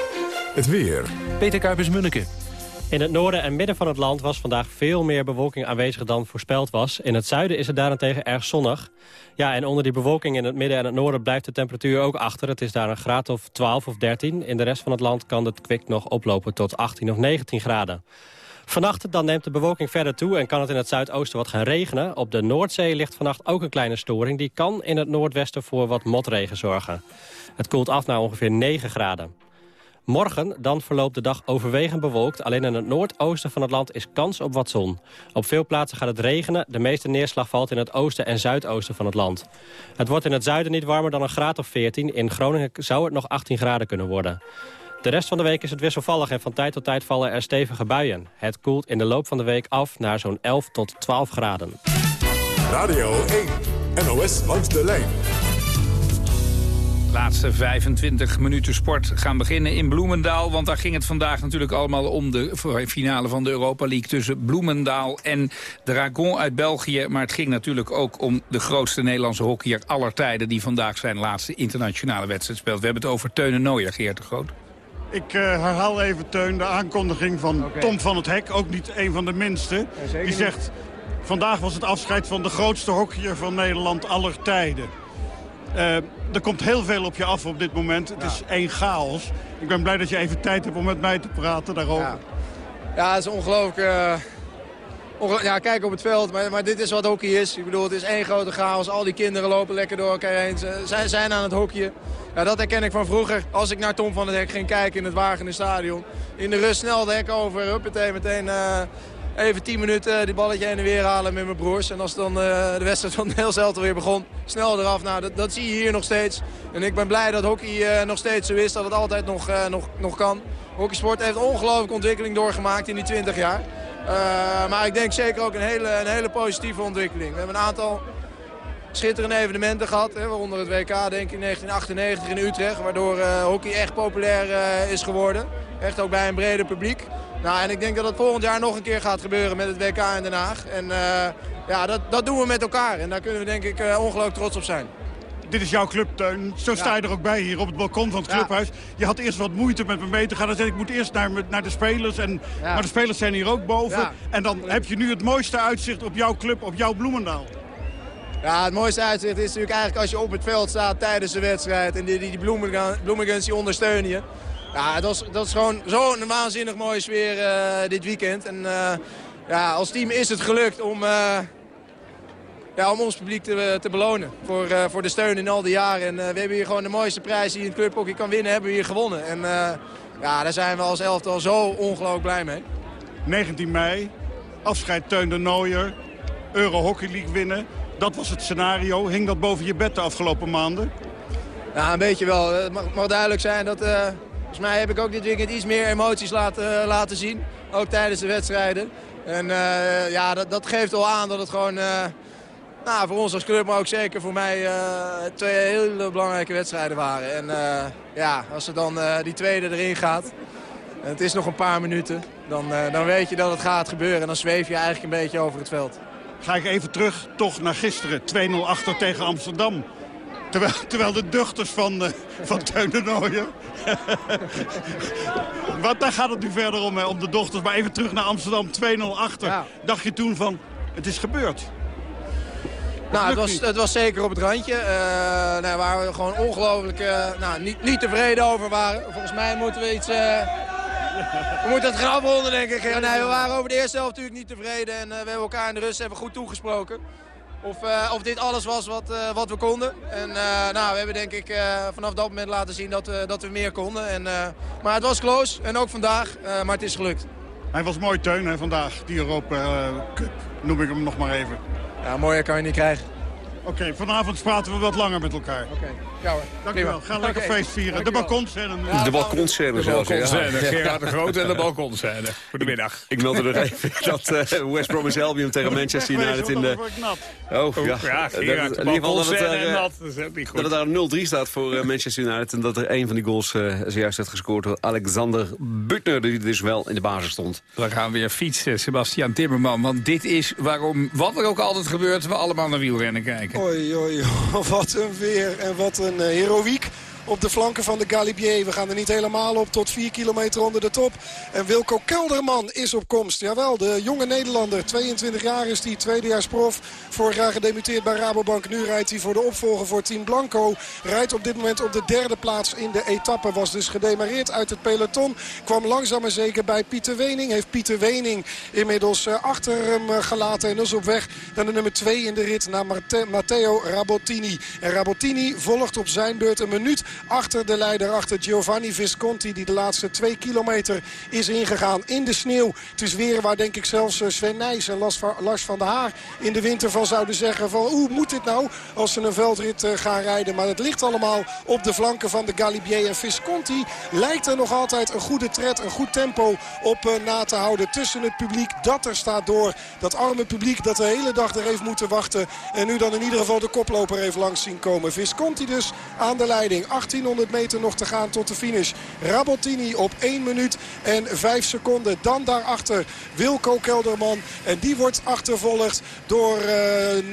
Het weer. Peter Kuipers-Munneke. In het noorden en midden van het land was vandaag veel meer bewolking aanwezig dan voorspeld was. In het zuiden is het daarentegen erg zonnig. Ja, en onder die bewolking in het midden en het noorden blijft de temperatuur ook achter. Het is daar een graad of 12 of 13. In de rest van het land kan het kwik nog oplopen tot 18 of 19 graden. Vannacht dan neemt de bewolking verder toe en kan het in het zuidoosten wat gaan regenen. Op de Noordzee ligt vannacht ook een kleine storing. Die kan in het noordwesten voor wat motregen zorgen. Het koelt af naar ongeveer 9 graden. Morgen dan verloopt de dag overwegend bewolkt. Alleen in het noordoosten van het land is kans op wat zon. Op veel plaatsen gaat het regenen. De meeste neerslag valt in het oosten en zuidoosten van het land. Het wordt in het zuiden niet warmer dan een graad of 14. In Groningen zou het nog 18 graden kunnen worden. De rest van de week is het wisselvallig en van tijd tot tijd vallen er stevige buien. Het koelt in de loop van de week af naar zo'n 11 tot 12 graden. Radio 1, NOS langs de lijn laatste 25 minuten sport gaan beginnen in Bloemendaal. Want daar ging het vandaag natuurlijk allemaal om de finale van de Europa League... tussen Bloemendaal en Dragon uit België. Maar het ging natuurlijk ook om de grootste Nederlandse hockeyer aller tijden... die vandaag zijn laatste internationale wedstrijd speelt. We hebben het over Teun Nooijer, Geert de Groot. Ik uh, herhaal even, Teun, de aankondiging van Tom van het Hek. Ook niet een van de minste. Die zegt, vandaag was het afscheid van de grootste hockeyer van Nederland aller tijden. Uh, er komt heel veel op je af op dit moment. Het is één chaos. Ik ben blij dat je even tijd hebt om met mij te praten daarover. Ja, ja het is ongelooflijk... Uh, ja, kijk op het veld, maar, maar, dit is wat hockey is. Ik bedoel, het is één grote chaos. Al die kinderen lopen lekker door elkaar heen. Ze zijn, zijn aan het hockeyen. Ja, dat herken ik van vroeger. Als ik naar Tom van het Hek ging kijken in het Wageningen stadion. In de rust snel de hek over. Huppatee, meteen... Uh, even 10 minuten die balletje heen en weer halen met mijn broers. En als dan uh, de wedstrijd van heel zelden weer begon, snel eraf. Nou, dat, dat, zie je hier nog steeds. En ik ben blij dat hockey uh, nog steeds zo is, dat het altijd nog, nog, nog kan. Hockeysport heeft ongelooflijke ontwikkeling doorgemaakt in die 20 jaar. maar ik denk zeker ook een hele, een hele positieve ontwikkeling. We hebben een aantal schitterende evenementen gehad. Hè, waaronder het WK denk ik in 1998 in Utrecht. Waardoor hockey echt populair is geworden. Echt ook bij een breder publiek. Nou, en ik denk dat het volgend jaar nog een keer gaat gebeuren met het WK in Den Haag. En uh, ja, dat, dat doen we met elkaar. En daar kunnen we denk ik uh, ongelooflijk trots op zijn. Dit is jouw club, Teun. Zo sta je er ook bij hier op het balkon van het clubhuis. Je had eerst wat moeite met me mee te gaan. Dan zei ik, moet eerst naar, naar de spelers. En, ja. Maar de spelers zijn hier ook boven. En dan heb je nu het mooiste uitzicht op jouw club, op jouw Bloemendaal. Ja, het mooiste uitzicht is natuurlijk eigenlijk als je op het veld staat tijdens de wedstrijd. En die, die, die die ondersteunen je. Ja, dat is, dat is gewoon zo'n waanzinnig mooie sfeer uh, dit weekend. En uh, ja, als team is het gelukt om, uh, ja, om ons publiek te, te belonen. Voor, voor de steun in al die jaren. En we hebben hier gewoon de mooiste prijs die je in het clubhockey kan winnen, hebben we hier gewonnen. En ja, daar zijn we als elftal zo ongelooflijk blij mee. 19 mei, afscheid Teun de Nooier, Euro Hockey League winnen. Dat was het scenario. Hing dat boven je bed de afgelopen maanden? Ja, een beetje wel. Het mag, mag duidelijk zijn dat Volgens mij heb ik ook dit weekend iets meer emoties laten, uh, laten zien. Ook tijdens de wedstrijden. En uh, ja, dat, dat, geeft al aan dat het gewoon... Uh, nou, voor ons als club, maar ook zeker voor mij twee hele belangrijke wedstrijden waren. En ja, als er dan die tweede erin gaat, en het is nog een paar minuten, dan, dan weet je dat het gaat gebeuren. En dan zweef je eigenlijk een beetje over het veld. Ga ik even terug toch naar gisteren. 2-0 achter tegen Amsterdam. Terwijl, terwijl de dochters van, uh, van Teun de Nooijen... Wat, daar gaat het nu verder om, om de dochters. Maar even terug naar Amsterdam, 2-0 achter. Dacht je toen van, het is gebeurd? Nou, het was, het was zeker op het randje. Uh, nou, waar we gewoon ongelooflijk uh, nou, niet, niet tevreden over waren. Volgens mij moeten we iets, uh, we moeten het gaan afronden, denk ik. Nee, we waren over de eerste helft natuurlijk niet tevreden. En we hebben elkaar in de rust even goed toegesproken. Of, uh, of dit alles was wat, uh, wat we konden. En uh, nou, we hebben denk ik vanaf dat moment laten zien dat we, dat we meer konden. En, maar het was close en ook vandaag, maar het is gelukt. Hij was mooi teun hè, vandaag, die Europa Cup, noem ik hem nog maar even. Ja, mooier kan je niet krijgen. Oké, okay, vanavond praten we wat langer met elkaar. Oké, okay. Ja hoor. Dankjewel. Ga lekker okay. feest vieren. De balkonscène. Ja, de balkonscène zelfs. De balkonscène. Ja. Gerard de Groot en de balkonscène. Voor de middag. Ik meldde er even dat uh, West Bromwich Albion tegen Manchester United in de... Oh, ja. ja Gerard, de balkonscène en nat. Dat is niet goed. Dat het daar 0-3 staat voor uh, Manchester United. En dat er een van die goals uh, zojuist werd gescoord door Alexander Butner. Die dus wel in de basis stond. We gaan weer fietsen, Sebastian Timmerman. Want dit is waarom, wat er ook altijd gebeurt, we allemaal naar wielrennen kijken. Oei, oei, wat een weer en wat een uh, heroïek op de flanken van de Galibier. We gaan er niet helemaal op tot 4 kilometer onder de top. En Wilco Kelderman is op komst. Jawel, de jonge Nederlander. 22 jaar is hij, tweedejaarsprof. Vorig jaar gedebuteerd bij Rabobank. Nu rijdt hij voor de opvolger voor Team Blanco. Rijdt op dit moment op de derde plaats in de etappe. Was dus gedemareerd uit het peloton. Kwam langzaam maar zeker bij Pieter Wening. Heeft Pieter Wening inmiddels achter hem gelaten. En is op weg naar de nummer 2 in de rit. Naar Matteo Rabottini. En Rabottini volgt op zijn beurt een minuut achter de leider, achter Giovanni Visconti... die de laatste twee kilometer is ingegaan in de sneeuw. Het is weer waar denk ik zelfs eh, Sven Nijs en Lars van der Haar... in de winter van zouden zeggen van hoe moet dit nou als ze een veldrit eh, gaan rijden. Maar het ligt allemaal op de flanken van de Galibier. En Visconti lijkt er nog altijd een goede tred, een goed tempo op eh, na te houden... tussen het publiek dat er staat door. Dat arme publiek dat de hele dag er heeft moeten wachten. En nu dan in ieder geval de koploper heeft langs zien komen. Visconti dus aan de leiding. 1800 meter nog te gaan tot de finish. Rabottini op 1 minuut en 5 seconden. Dan daarachter Wilco Kelderman. En die wordt achtervolgd door, uh,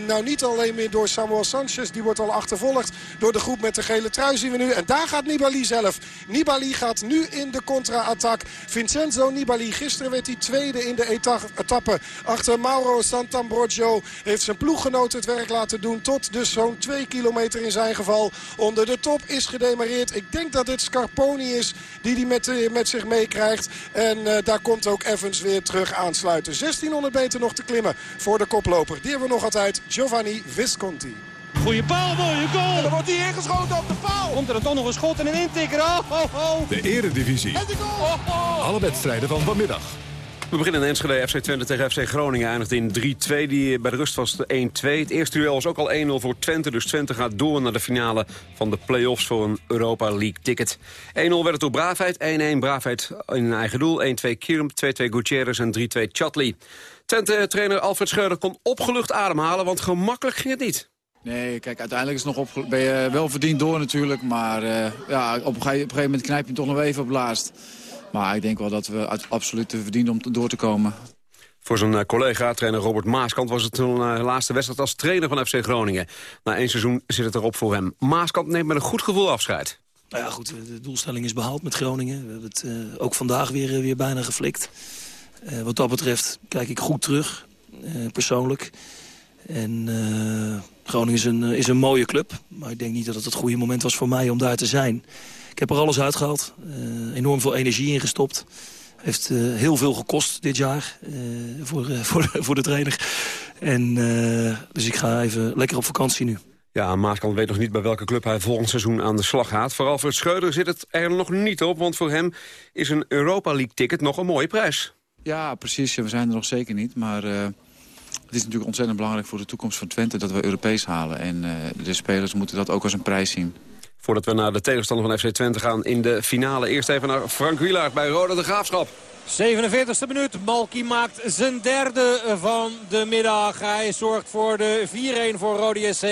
nou niet alleen meer door Samuel Sanchez. Die wordt al achtervolgd door de groep met de gele trui zien we nu. En daar gaat Nibali zelf. Nibali gaat nu in de contra-attack. Vincenzo Nibali, gisteren werd hij tweede in de etappe. Achter Mauro Santambrogio heeft zijn ploeggenoot het werk laten doen. Tot dus zo'n 2 kilometer in zijn geval onder de top is gedemareerd. Ik denk dat het Scarponi is die hij met, uh, met zich meekrijgt. En uh, daar komt ook Evans weer terug aansluiten. 1600 meter nog te klimmen voor de koploper. Die hebben we nog altijd, Giovanni Visconti. Goeie paal, mooie goal. En dan wordt hij ingeschoten op de paal. Komt er dan toch nog een schot en een intikker. Oh, oh, oh. De eredivisie. En de goal. Oh, oh. Alle wedstrijden van vanmiddag. We beginnen in Enschede. FC Twente tegen FC Groningen eindigt in 3-2. Die bij de rust was 1-2. Het eerste duel was ook al 1-0 voor Twente. Dus Twente gaat door naar de finale van de play-offs voor een Europa League ticket. 1-0 werd het door Braafheid. 1-1 Braafheid in eigen doel. 1-2 Kirm, 2-2 Gutierrez en 3-2 Chatley. Twente-trainer Alfred Schreuder kon opgelucht ademhalen, want gemakkelijk ging het niet. Nee, kijk, uiteindelijk is nog op, ben je wel verdiend door natuurlijk. Maar uh, ja, op, een gegeven moment knijp je toch nog even op laatst. Maar ik denk wel dat we absoluut verdienen om door te komen. Voor zijn eh, collega, trainer Robert Maaskant, was het zijn uh, laatste wedstrijd als trainer van FC Groningen. Na één seizoen zit het erop voor hem. Maaskant neemt met een goed gevoel afscheid. Nou ja, goed, de doelstelling is behaald met Groningen. We hebben het uh, ook vandaag weer, weer bijna geflikt. wat dat betreft kijk ik goed terug, persoonlijk. En Groningen is een, is een mooie club. Maar ik denk niet dat het het goede moment was voor mij om daar te zijn. Ik heb er alles uitgehaald. Uh, enorm veel energie ingestopt. Heeft uh, heel veel gekost dit jaar uh, voor, voor, voor de trainer. En, dus ik ga even lekker op vakantie nu. Ja, Maaskant weet nog niet bij welke club hij volgend seizoen aan de slag gaat. Vooral voor Schreuder zit het er nog niet op, want voor hem is een Europa League-ticket nog een mooie prijs. Ja, precies. We zijn er nog zeker niet, maar... Het is natuurlijk ontzettend belangrijk voor de toekomst van Twente dat we Europees halen. En de spelers moeten dat ook als een prijs zien. Voordat we naar de tegenstander van FC Twente gaan in de finale. Eerst even naar Frank Wielaert bij Roda de Graafschap. 47e minuut. Malky maakt zijn derde van de middag. Hij zorgt voor de 4-1 voor Rode SC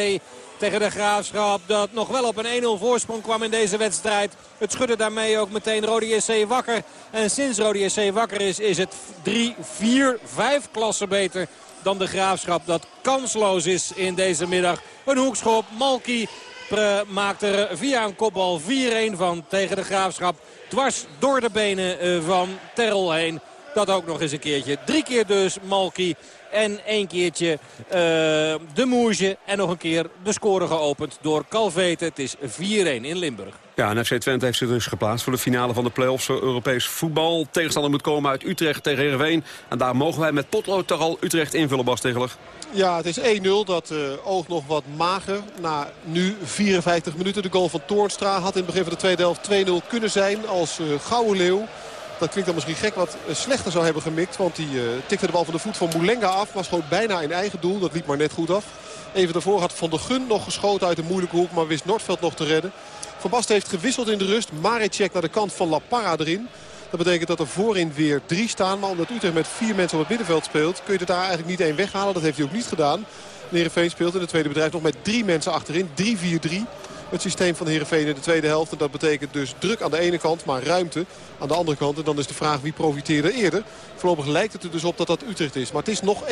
tegen de Graafschap. Dat nog wel op een 1-0 voorsprong kwam in deze wedstrijd. Het schudde daarmee ook meteen Rode SC wakker. En sinds Rode SC wakker is, is het 3, 4, 5 klassen beter dan de Graafschap. Dat kansloos is in deze middag. Een hoekschop. Malky maakt er via een kopbal 4-1 van tegen de Graafschap. Dwars door de benen eh, van Terrel heen. Dat ook nog eens een keertje. Drie keer dus Malky En één keertje uh, de Moerge. En nog een keer de score geopend door Calvete. Het is 4-1 in Limburg. Ja, en FC Twente heeft zich dus geplaatst voor de finale van de play-offs voor Europees voetbal. Tegenstander moet komen uit Utrecht tegen Heerenveen. En daar mogen wij met potlood toch al Utrecht invullen, Bas Tegeler. Ja, het is 1-0. Dat uh, oogt nog wat mager. Na nu 54 minuten. De goal van Toornstra had in het begin van de tweede helft 2-0 kunnen zijn als uh, Gouden Leeuw. Dat klinkt dan misschien gek wat slechter zou hebben gemikt. Want die uh, tikte de bal van de voet van Moulenga af. Maar schoot bijna in eigen doel. Dat liep maar net goed af. Even daarvoor had Van der Gun nog geschoten uit een moeilijke hoek. Maar wist Noordveld nog te redden. Van Basten heeft gewisseld in de rust. Marecek naar de kant van La Parra erin. Dat betekent dat er voorin weer drie staan. Maar omdat Utrecht met vier mensen op het middenveld speelt... kun je er daar eigenlijk niet één weghalen. Dat heeft hij ook niet gedaan. Heerenveen speelt in het tweede bedrijf nog met drie mensen achterin. 3-4-3 het systeem van Heerenveen in de tweede helft. En dat betekent dus druk aan de ene kant, maar ruimte aan de andere kant. En dan is de vraag wie profiteerde eerder. Voorlopig lijkt het er dus op dat dat Utrecht is. Maar het is nog 1-0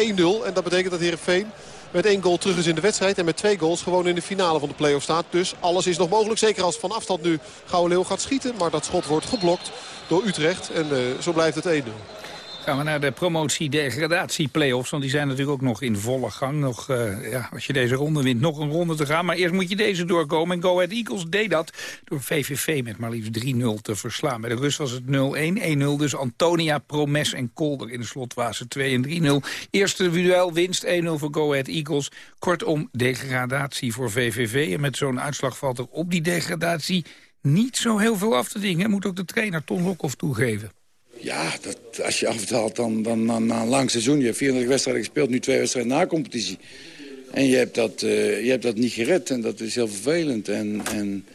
en dat betekent dat Heerenveen met één goal terug is in de wedstrijd. En met twee goals gewoon in de finale van de play-off staat. Dus alles is nog mogelijk. Zeker als van afstand nu Gouden Leeuw gaat schieten. Maar dat schot wordt geblokt door Utrecht. En uh, zo blijft het 1-0. Gaan we naar de promotie-degradatie-playoffs. Want die zijn natuurlijk ook nog in volle gang. Nog, uh, ja, als je deze ronde wint, nog een ronde te gaan. Maar eerst moet je deze doorkomen. En Go Ahead Eagles deed dat door VVV met maar liefst 3-0 te verslaan. Bij de rust was het 0-1, 1-0. Dus Antonia, Promes en Kolder in de slotfase 2 en 3-0. Eerste duel winst 1-0 voor Go Ahead Eagles. Kortom, degradatie voor VVV. En met zo'n uitslag valt er op die degradatie niet zo heel veel af te dingen. Moet ook de trainer Ton Lokhoff toegeven. Ja, dat, als je afdaalt dan, dan, dan, na een lang seizoen. Je hebt 34 wedstrijden gespeeld, nu twee wedstrijden na competitie. En je hebt dat, uh, je hebt dat niet gered en dat is heel vervelend. En, en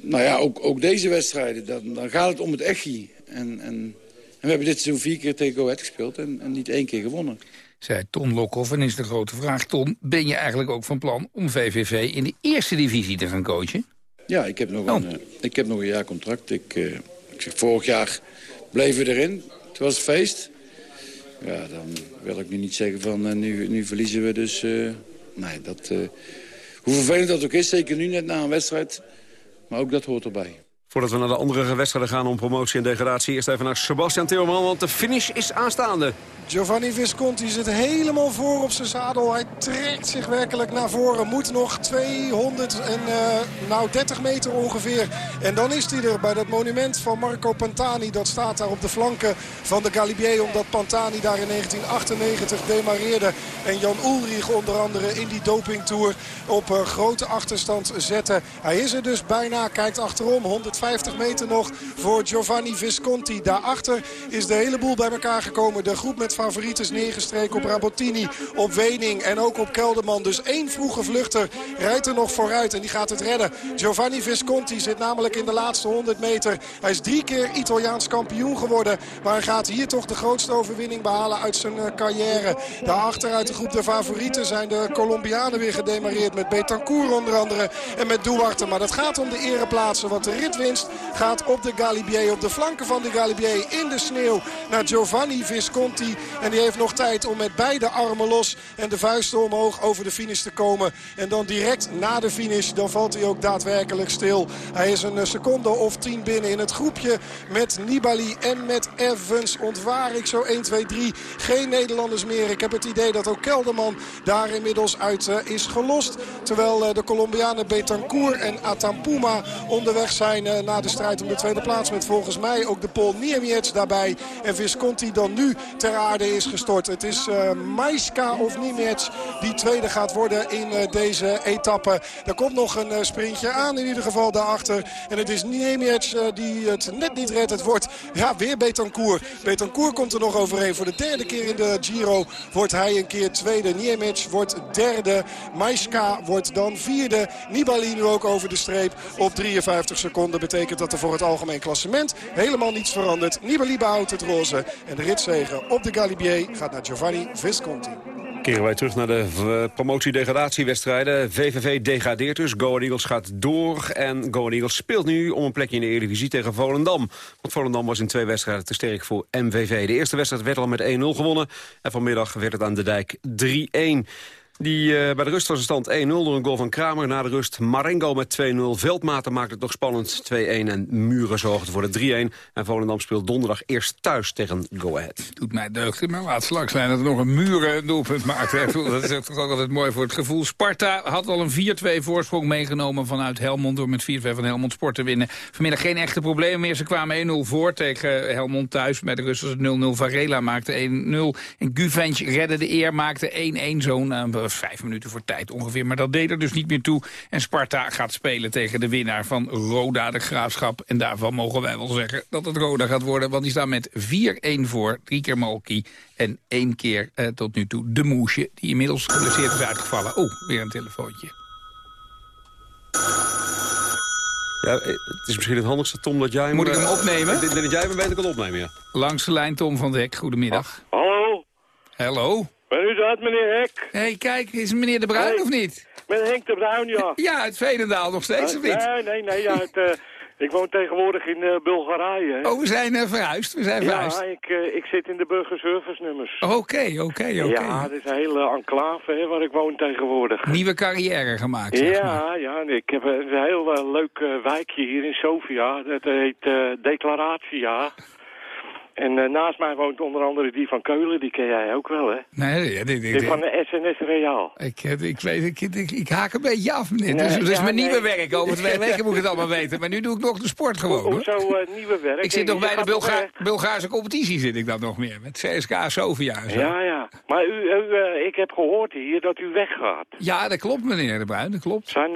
nou ja, ook, ook deze wedstrijden, dan, dan gaat het om het echi. En, en, en, we hebben dit seizoen vier keer tegen Go Ahead gespeeld en, en niet één keer gewonnen. Zei Ton Lokhoff en is de grote vraag. Ton, ben je eigenlijk ook van plan om VVV in de eerste divisie te gaan coachen? Ja, ik heb nog, oh. een, uh, ik heb nog een jaar contract. Ik, uh, ik zeg, vorig jaar bleven we erin. Het was feest. Ja, dan wil ik nu niet zeggen van uh, nu, nu verliezen we dus. Uh, nee, dat, uh, hoe vervelend dat ook is, zeker nu net na een wedstrijd. Maar ook dat hoort erbij. Voordat we naar de andere wedstrijden gaan om promotie en degradatie... eerst even naar Sebastian Timmerman, want de finish is aanstaande. Giovanni Visconti zit helemaal voor op zijn zadel. Hij trekt zich werkelijk naar voren. Moet nog 200 en uh, nou 30 meter ongeveer. En dan is hij er bij dat monument van Marco Pantani. Dat staat daar op de flanken van de Galibier. Omdat Pantani daar in 1998 demareerde. En Jan Ulrich onder andere in die dopingtour op uh, grote achterstand zette. Hij is er dus bijna. Kijkt achterom. 150 meter nog voor Giovanni Visconti. Daarachter is de hele boel bij elkaar gekomen. De groep met favoriet is neergestreken op Rabottini, op Wening en ook op Kelderman. Dus één vroege vluchter rijdt er nog vooruit en die gaat het redden. Giovanni Visconti zit namelijk in de laatste 100 meter. Hij is drie keer Italiaans kampioen geworden. Maar hij gaat hier toch de grootste overwinning behalen uit zijn uh, carrière. Daarachter uit de groep de favorieten zijn de Colombianen weer gedemareerd. Met Betancourt onder andere en met Duarte. Maar dat gaat om de ereplaatsen. Want de gaat op de Galibier. Op de flanken van de Galibier in de sneeuw naar Giovanni Visconti. En die heeft nog tijd om met beide armen los en de vuisten omhoog over de finish te komen. En dan direct na de finish, dan valt hij ook daadwerkelijk stil. Hij is een seconde of tien binnen in het groepje met Nibali en met Evans. Ontwaar ik zo 1, 2, 3. Geen Nederlanders meer. Ik heb het idee dat ook Kelderman daar inmiddels uit uh, is gelost. Terwijl uh, de Colombianen Betancourt en Atampuma onderweg zijn na de strijd om de tweede plaats. Met volgens mij ook de Pool Niemiec daarbij. En Visconti dan nu ter aarde is gestort. Het is uh, Maiska of Niemiec die tweede gaat worden in uh, deze etappe. Er komt nog een sprintje aan in ieder geval daarachter. En het is Niemiec die het net niet redt. Het wordt ja, weer Betancourt. Betancourt komt er nog overheen. Voor de derde keer in de Giro wordt hij een keer tweede. Niemiec wordt derde. Maiska wordt dan vierde. Nibali nu ook over de streep op 53 seconden. Betekent dat er voor het algemeen klassement helemaal niets verandert. Nibali behoudt het roze. En de ritzegen op de Galibier gaat naar Giovanni Visconti. Keren wij terug naar de promotie-degradatiewedstrijden. VVV degradeert dus, Go Eagles gaat door. En Go Eagles speelt nu om een plekje in de Eredivisie tegen Volendam. Want Volendam was in twee wedstrijden te sterk voor MVV. De eerste wedstrijd werd al met 1-0 gewonnen. En vanmiddag werd het aan de dijk 3-1. Die, eh, bij de rust was de stand 1-0 door een goal van Kramer. Na de rust Marengo met 2-0. Veldmaten maakt het nog spannend 2-1. En Muren zorgde voor de 3-1. En Volendam speelt donderdag eerst thuis tegen Go Ahead. Doet mij deugd in mijn laatste langs zijn dat er nog een Muren doelpunt maakt. dat is toch altijd mooi voor het gevoel. Sparta had al een 4-2 voorsprong meegenomen vanuit Helmond... door met 4-2 van Helmond Sport te winnen. Vanmiddag geen echte problemen meer. Ze kwamen 1-0 voor tegen Helmond thuis. Bij de rust was het 0-0. Varela maakte 1-0. En Guvench redde de eer, maakte 1-1 zo'n vijf minuten voor tijd ongeveer. Maar dat deed er dus niet meer toe. En Sparta gaat spelen tegen de winnaar van Roda, de Graafschap. En daarvan mogen wij wel zeggen dat het Roda gaat worden. Want die staan met 4-1 voor. Drie keer Malky. En één keer uh, tot nu toe de Moesje, die inmiddels geblesseerd is uitgevallen. Oh, weer een telefoontje. Ja, het is misschien het handigste, Tom, dat jij... Moet ik hem opnemen? Ik denk dat jij hem beter kan opnemen, ja. Langs de lijn Tom van Dek, goedemiddag. Hallo? Hallo? Ben u dat, meneer Hek? Hé, hey, kijk, is het meneer De Bruin Hey. of niet? Met Henk de Bruin, ja. Ja, uit Veenendaal nog steeds, of niet? Nee, nee, nee. Ja, het, eh, ik woon tegenwoordig in eh, Bulgarije. hè. Oh, we zijn eh, verhuisd, we zijn verhuisd. Ja, ik, ik zit in de burgerservice nummers. Oké, oké, oké. Ja, het is een hele enclave hè, waar ik woon tegenwoordig. Nieuwe carrière gemaakt, zeg maar. Ja, ja, ik heb een heel leuk wijkje hier in Sofia. Dat heet Declaratia. En eh, naast mij woont onder andere die van Keulen, die ken jij ook wel, hè? Nee, dit, Die van de SNS Reaal. Ik, eh, ik, weet, ik, ik, ik haak een beetje af, meneer. Nee, dus, dus ja, mijn nee. nieuwe werk. Over twee weken moet ik het allemaal weten. Maar nu doe ik nog de sport gewoon, hoor. Hoezo eh, nieuwe werk? Ik zit nog bij de Bulga weg? Bulgaarse competitie zit ik dan nog meer. Met CSK Sofia en zo. Ja, ja. Maar u, u, ik heb gehoord hier dat u weggaat. Ja, dat klopt, meneer De Bruin, dat klopt. Zijn,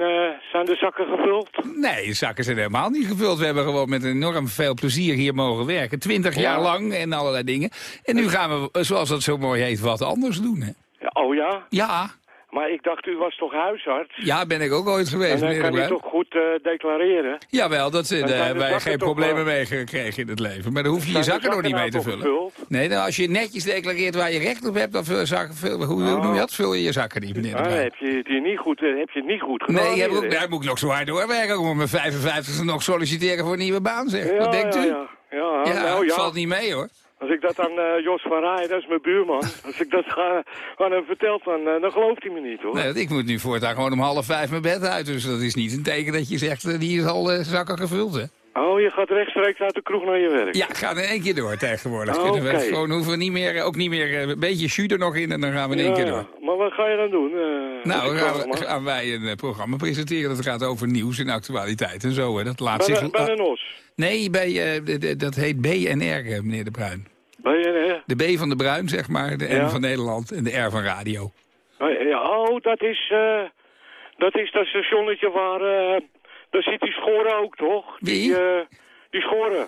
zijn de zakken gevuld? Nee, de zakken zijn helemaal niet gevuld. We hebben gewoon met enorm veel plezier hier mogen werken. Twintig Ja. jaar lang en allerlei dingen. En nu gaan we, zoals dat zo mooi heet, wat anders doen, hè? Oh ja? Ja. Maar ik dacht, u was toch huisarts? Ja, ben ik ook ooit En geweest, dan meneer De kan u toch goed eh, declareren? Jawel, dat, Dan de hebben wij geen problemen mee gekregen in het leven. Maar dan hoef je je zakken nog niet mee te nou vullen. Nee, nou, als je netjes declareert waar je recht op hebt, dan vul je zakken, vul, hoe, hoe noem je dat? Vul je je zakken niet, meneer Ah, heb, je het hier niet goed, eh, heb je het niet goed gedaan? Nee, heb ik ook, daar moet ik nog zo hard doorwerken. Om op mijn 55 nog solliciteren voor een nieuwe baan, zeg. Ja, Wat denkt ja, u? Ja, ja, Ja, nou ja. valt niet mee, hoor. Als ik dat aan eh, Jos van Rij, dat is mijn buurman. Als ik dat ga, aan hem vertel, dan, eh, dan gelooft hij me niet, hoor. Nee, want ik moet nu voortaan gewoon om half vijf mijn bed uit. Dus dat is niet een teken dat je zegt, eh, die is al zakken gevuld, hè? Oh, je gaat rechtstreeks uit de kroeg naar je werk? Ja, ga in één keer door tegenwoordig. Oh, Kunnen we oké. gewoon, hoeven we niet meer, ook niet meer een beetje jus er nog in en dan gaan we in één Ja, keer ja. door. Maar wat ga je dan doen? Eh, Nou, gaan, we- gaan wij een eh, programma presenteren. Dat gaat over nieuws en actualiteit en zo. Hè. Dat laat Bij zich... bij NOS? Nee, bij, de- dat heet BNR, eh, meneer De Bruin. BNR? De B van De Bruin, zeg maar. De N Ja. van Nederland en de R van Radio. Oh, oh, dat is, dat is dat stationnetje waar, daar zit die schoren ook, toch? Wie? Die, die schoren.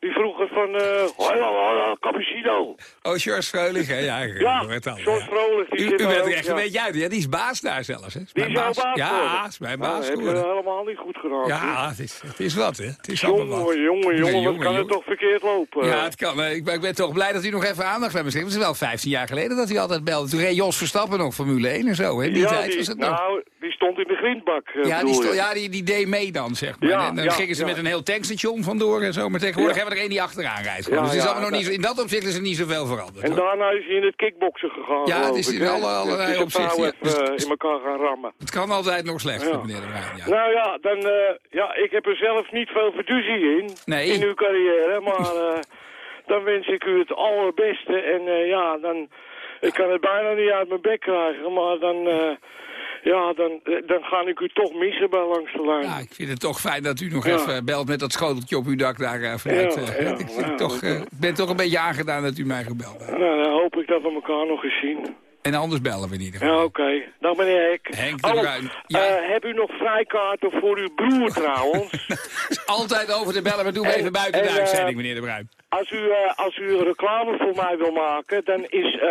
Die vroeger van, eh, hallo, hallo, cappuccino. Oh, George Freulich, hè? Ja, Ja. George Vrolijk. Die U, u bent er echt ja. een beetje uit. Ja, die is baas daar zelfs, hè? Die is jouw baas Ja, is mijn Nou, baas heb je helemaal niet goed gedaan. Ja, het is, het is wat, hè? Het is allemaal wat. Jongen, jongen, jongen, kan het toch verkeerd lopen? Ja, het kan. eh, Ik ben, ik ben toch blij dat u nog even aandacht bij me. Het is wel 15 jaar geleden dat u altijd belde. Toen reed Jos Verstappen nog Formule 1 en zo, hè? Die ja, tijd was het nog. nou, die stond in de grindbak, eh, Ja, die, ja die, die deed mee dan, zeg maar. En dan gingen ze met een heel tankstation vandoor en zo. Maar tegenwoordig We er één die achteraan rijdt. Ja, dus is allemaal nog niet, zo- dat- in dat opzicht is er niet zoveel veranderd. En hoor. daarna is hij in het kickboksen gegaan, Ja, het geloof is in alle- allerlei Dus opzichten, ja. Dus- eh, in elkaar gaan rammen. Het kan altijd nog slechter, meneer de Bruin. Nou ja, dan, eh, ja, ik heb er zelf niet veel verduzie in, Nee. in uw carrière, maar eh, dan wens ik u het allerbeste. En ja, dan, ik kan het bijna niet uit mijn bek krijgen, maar dan, ja, dan, eh, dan ga ik u toch missen bij langs de lijn. Ja, ik vind het toch fijn dat u nog Ja. even belt met dat schoteltje op uw dak daar eh, vanuit. Ja, eh, ja, ik, vind ja, toch, eh, ik ben toch een beetje aangedaan dat u mij gebeld heeft. Nou, dan hoop ik dat we elkaar nog eens zien. En anders bellen we in ieder geval. Ja, oké. Dag meneer Hek. Henk de Bruin. eh, heb u nog vrijkaarten voor uw broer trouwens? Altijd over te bellen, maar doe me En- even buiten de en, eh, uitzending, meneer de Bruin. Als u, eh, als u reclame voor mij wil maken, dan is eh,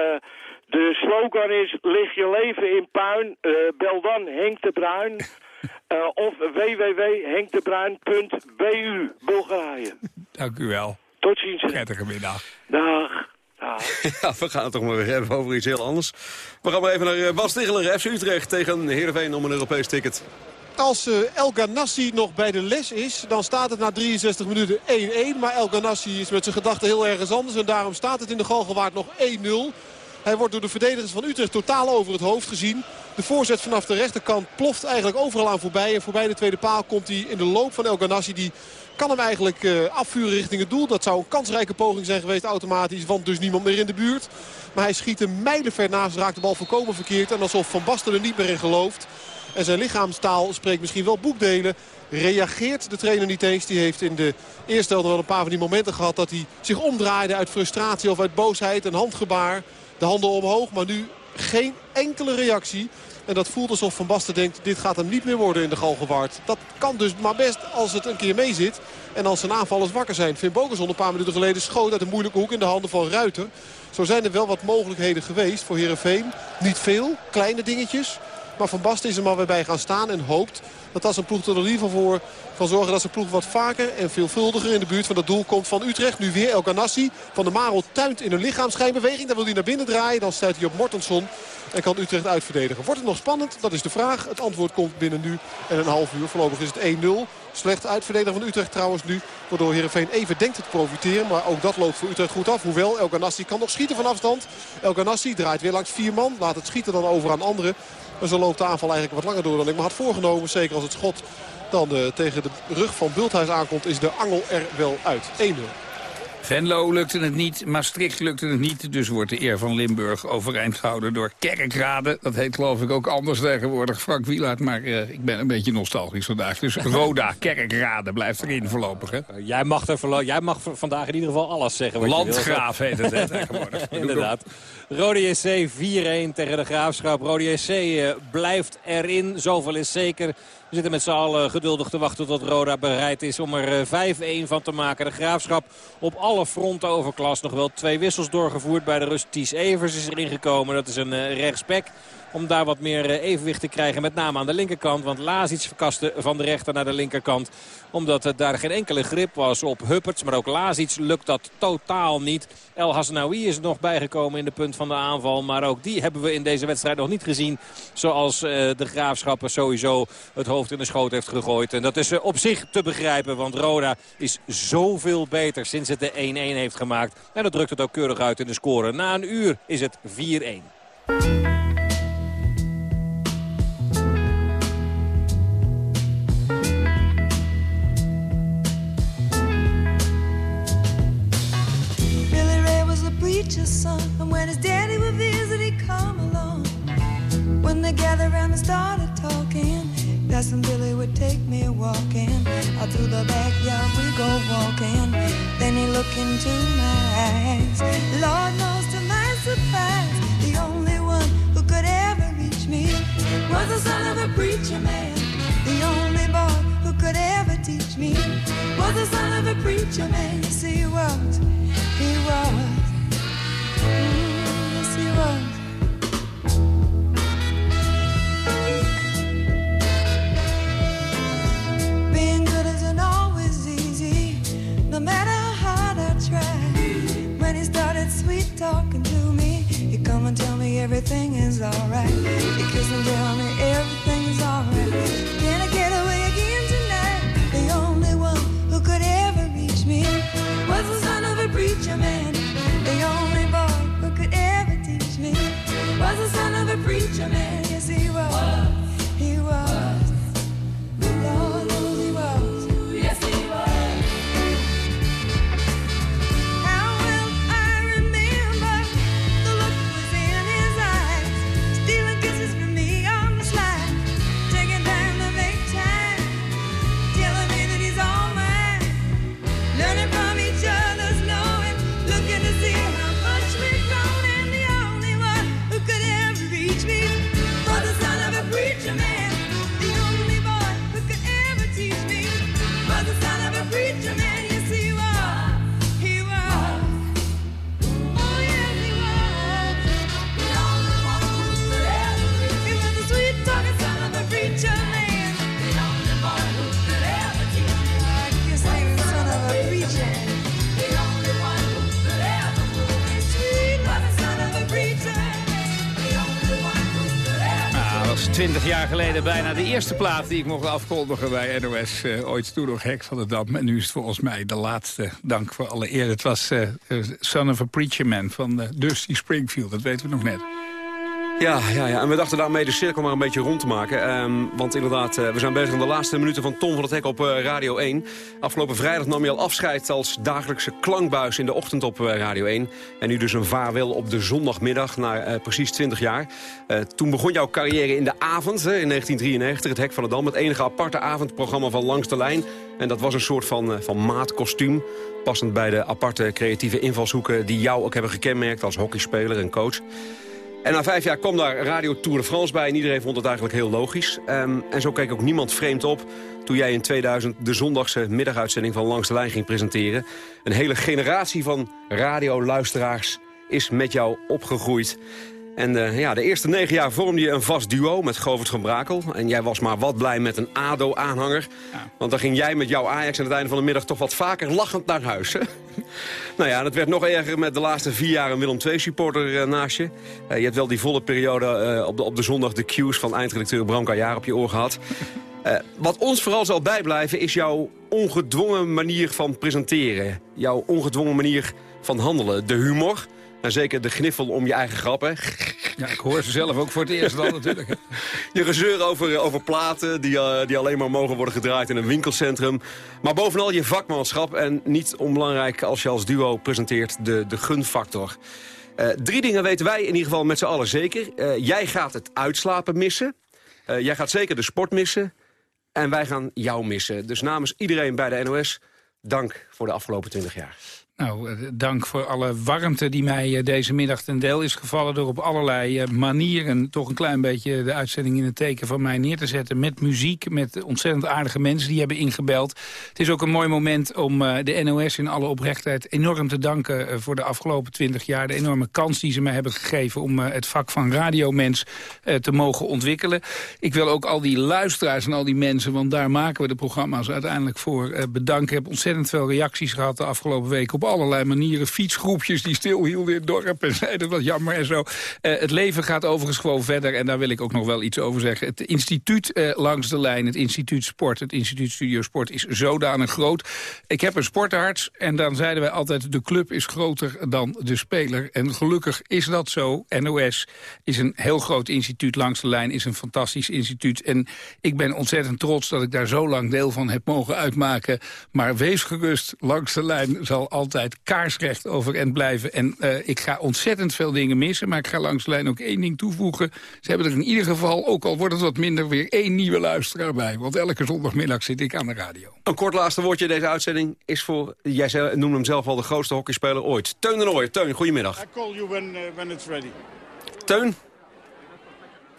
de slogan is lig je leven in puin, eh, bel dan Henk de Bruin eh, of www.henkdebruin.bu, Bulgarije. Dank u wel. Tot ziens. Prettige middag. Dag. Dag. Ja, we gaan het toch maar weer hebben over iets heel anders. We gaan maar even naar eh, Bas Ticheler, FC Utrecht tegen Heerenveen om een Europees ticket. Als El Ganassi nog bij de les is, dan staat het na 63 minuten 1-1. Maar El Ganassi is met zijn gedachten heel ergens anders. En daarom staat het in de Galgenwaard nog 1-0. Hij wordt door de verdedigers van Utrecht totaal over het hoofd gezien. De voorzet vanaf de rechterkant ploft eigenlijk overal aan voorbij. En voorbij de tweede paal komt hij in de loop van El Ganassi. Die kan hem eigenlijk uh, afvuren richting het doel. Dat zou een kansrijke poging zijn geweest automatisch. Want dus niemand meer in de buurt. Maar hij schiet hem mijlenver naast. Raakt de bal volkomen verkeerd. En alsof Van Basten er niet meer in gelooft. En zijn lichaamstaal spreekt misschien wel boekdelen. Reageert de trainer niet eens. Die heeft in de eerste helft wel een paar van die momenten gehad... dat hij zich omdraaide uit frustratie of uit boosheid. Een handgebaar. De handen omhoog. Maar nu geen enkele reactie. En dat voelt alsof Van Basten denkt, dit gaat hem niet meer worden in de Galgenwaard. Dat kan dus maar best als het een keer mee zit. En als zijn aanvallers wakker zijn. Finn Bogerson een paar minuten geleden schoot uit een moeilijke hoek in de handen van Ruiter. Zo zijn er wel wat mogelijkheden geweest voor Heerenveen. Niet veel, kleine dingetjes. Maar Van Basten is er maar weer bij gaan staan en hoopt dat als een ploeg er geval voor van zorgen dat zijn ploeg wat vaker en veelvuldiger in de buurt van dat doel komt van Utrecht. Nu weer El Ganassi. Van de Marel tuint in een lichaamschijnbeweging. Dan wil hij naar binnen draaien. Dan stuit hij op Mortenson. En kan Utrecht uitverdedigen. Wordt het nog spannend? Dat is de vraag. Het antwoord komt binnen nu en een half uur. Voorlopig is het 1-0. Slecht uitverdedigen van Utrecht trouwens nu. Waardoor Heerenveen even denkt te profiteren. Maar ook dat loopt voor Utrecht goed af. Hoewel El Ganassi kan nog schieten van afstand. El Ganassi draait weer langs vier man. Laat het schieten dan over aan anderen. En zo loopt de aanval eigenlijk wat langer door dan ik me had voorgenomen. Zeker als het schot dan uh, tegen de rug van Bulthuis aankomt, is de angel er wel uit. 1-0. Venlo lukte het niet, Maastricht lukte het niet. Dus wordt de eer van Limburg overeind gehouden door Kerkrade. Dat heet geloof ik ook anders tegenwoordig, Frank Wielaert. Maar uh, ik ben een beetje nostalgisch vandaag. Dus Roda, Kerkrade blijft erin voorlopig. Hè? Jij, mag er jij mag vandaag in ieder geval alles zeggen. Wat Landgraaf heet het hè, tegenwoordig. Inderdaad. Rode JC 4-1 tegen de Graafschap. Rode JC uh, blijft erin, zoveel is zeker. We zitten met z'n allen geduldig te wachten tot Roda bereid is om er 5-1 van te maken. De Graafschap op alle fronten overklas. Nog wel twee wissels doorgevoerd bij de rust. Ties Evers is erin gekomen. Dat is een uh, rechtsback om daar wat meer evenwicht te krijgen. Met name aan de linkerkant. Want Lazic verkaste van de rechter naar de linkerkant. Omdat het daar geen enkele grip was op Hupperts. Maar ook Lazic lukt dat totaal niet. El Hasnaoui is er nog bijgekomen in de punt van de aanval. Maar ook die hebben we in deze wedstrijd nog niet gezien. Zoals uh, de Graafschappen sowieso het hoofd in de schoot heeft gegooid. En dat is uh, op zich te begrijpen. Want Roda is zoveel beter sinds het de 1-1 heeft gemaakt. En dat drukt het ook keurig uit in de score. Na een uur is het 4-1. And when his daddy would visit, he'd come along. When they gathered around and started talking, Cousin Billy would take me walking. Out through the backyard we go walking. Then he'd look into my eyes. Lord knows to my surprise, the only one who could ever reach me was the son of a preacher man. The only boy who could ever teach me was the son of a preacher man. He was. He was. Everything is alright. Bijna de eerste plaat die ik mocht afkondigen bij NOS. Uh, ooit toen nog Hek van de Dam. En nu is het volgens mij de laatste. Dank voor alle eer. Het was uh, Son of a Preacher Man van Dusty Springfield. Dat weten we nog net. Ja, ja, ja, en we dachten daarmee de cirkel maar een beetje rond te maken. Um, want inderdaad, uh, we zijn bezig aan de laatste minuten van Tom van het Hek op uh, Radio 1. Afgelopen vrijdag nam je al afscheid als dagelijkse klankbuis in de ochtend op uh, Radio 1. En nu dus een vaarwel op de zondagmiddag na precies 20 jaar. toen begon jouw carrière in de avond, hè, in 1993, het Hek van de Dam. Het enige aparte avondprogramma van Langs de Lijn. En dat was een soort van, van maatkostuum. Passend bij de aparte creatieve invalshoeken die jou ook hebben gekenmerkt als hockeyspeler en coach. En na vijf jaar kwam daar Radio Tour de France bij... en iedereen vond het eigenlijk heel logisch. Um, en zo keek ook niemand vreemd op toen jij in 2000 de zondagse middaguitzending van Langs de Lijn ging presenteren. Een hele generatie van radioluisteraars is met jou opgegroeid. En uh, ja, de eerste negen jaar vormde je een vast duo met Govert van Brakel. En jij was maar wat blij met een ADO-aanhanger. Want dan ging jij met jouw Ajax aan het einde van de middag toch wat vaker lachend naar huis. Hè? nou ja, het werd nog erger met de laatste vier jaar een Willem II-supporter uh, naast je. Uh, je hebt wel die volle periode op, de, op de zondag de cues van eindredacteur Bram Jaar op je oor gehad. wat ons vooral zal bijblijven is jouw ongedwongen manier van presenteren. Jouw ongedwongen manier van handelen. De humor en zeker de gniffel om je eigen grappen. Ja, ik hoor ze zelf ook voor het eerst dan natuurlijk. Je gezeur over, over platen die, uh, die alleen maar mogen worden gedraaid in een winkelcentrum. Maar bovenal je vakmanschap en niet onbelangrijk als je als duo presenteert de, de gunfactor. Uh, drie dingen weten wij in ieder geval met z'n allen zeker. Uh, jij gaat het uitslapen missen. jij gaat zeker de sport missen. En wij gaan jou missen. Dus namens iedereen bij de NOS, dank voor de afgelopen 20 jaar. Nou, eh, dank voor alle warmte die mij eh, deze middag ten deel is gevallen... door op allerlei eh, manieren toch een klein beetje de uitzending in het teken van mij neer te zetten. Met muziek, met ontzettend aardige mensen die hebben ingebeld. Het is ook een mooi moment om de NOS in alle oprechtheid enorm te danken... voor de afgelopen twintig jaar. De enorme kans die ze mij hebben gegeven om het vak van radiomens te mogen ontwikkelen. Ik wil ook al die luisteraars en al die mensen, want daar maken we de programma's uiteindelijk voor, bedanken. Ik heb ontzettend veel reacties gehad de afgelopen week op allerlei manieren. Fietsgroepjes die stilhielden in het dorp en zeiden wat jammer en zo. Uh, het leven gaat overigens gewoon verder en daar wil ik ook nog wel iets over zeggen. Het instituut uh, langs de lijn, het instituut sport, het instituut studio sport is zodanig groot. Ik heb een sportarts en dan zeiden wij altijd de club is groter dan de speler. En gelukkig is dat zo. NOS is een heel groot instituut langs de lijn, is een fantastisch instituut. En ik ben ontzettend trots dat ik daar zo lang deel van heb mogen uitmaken. Maar wees gerust, langs de lijn zal altijd altijd kaarsrecht overeind blijven. En uh, ik ga ontzettend veel dingen missen, maar ik ga langs de lijn ook één ding toevoegen. Ze hebben er in ieder geval, ook al wordt het wat minder, weer één nieuwe luisteraar bij. Want elke zondagmiddag zit ik aan de radio. Een kort laatste woordje deze uitzending is voor, jij noemde hem zelf al de grootste hockeyspeler ooit. Teun de Nooijer. Teun, goedemiddag. I call you when, uh, when it's ready. Teun,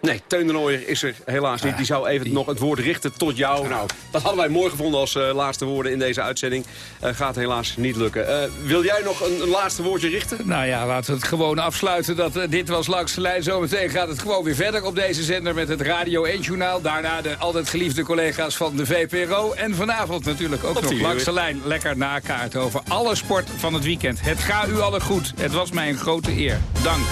Nee, Teun de Nooier is er helaas niet. Die zou even nog het woord richten tot jou. Nou, dat hadden wij mooi gevonden als uh, laatste woorden in deze uitzending. Uh, gaat helaas niet lukken. Uh, wil jij nog een, een, laatste woordje richten? Nou ja, laten we het gewoon afsluiten. Dat, dit was langs de lijn. Zometeen gaat het gewoon weer verder op deze zender met het Radio 1-journaal. Daarna de altijd geliefde collega's van de VPRO. En vanavond natuurlijk ook nog langs de lijn. Lekker nakaart over alle sport van het weekend. Het gaat u allen goed. Het was mij een grote eer. Dank.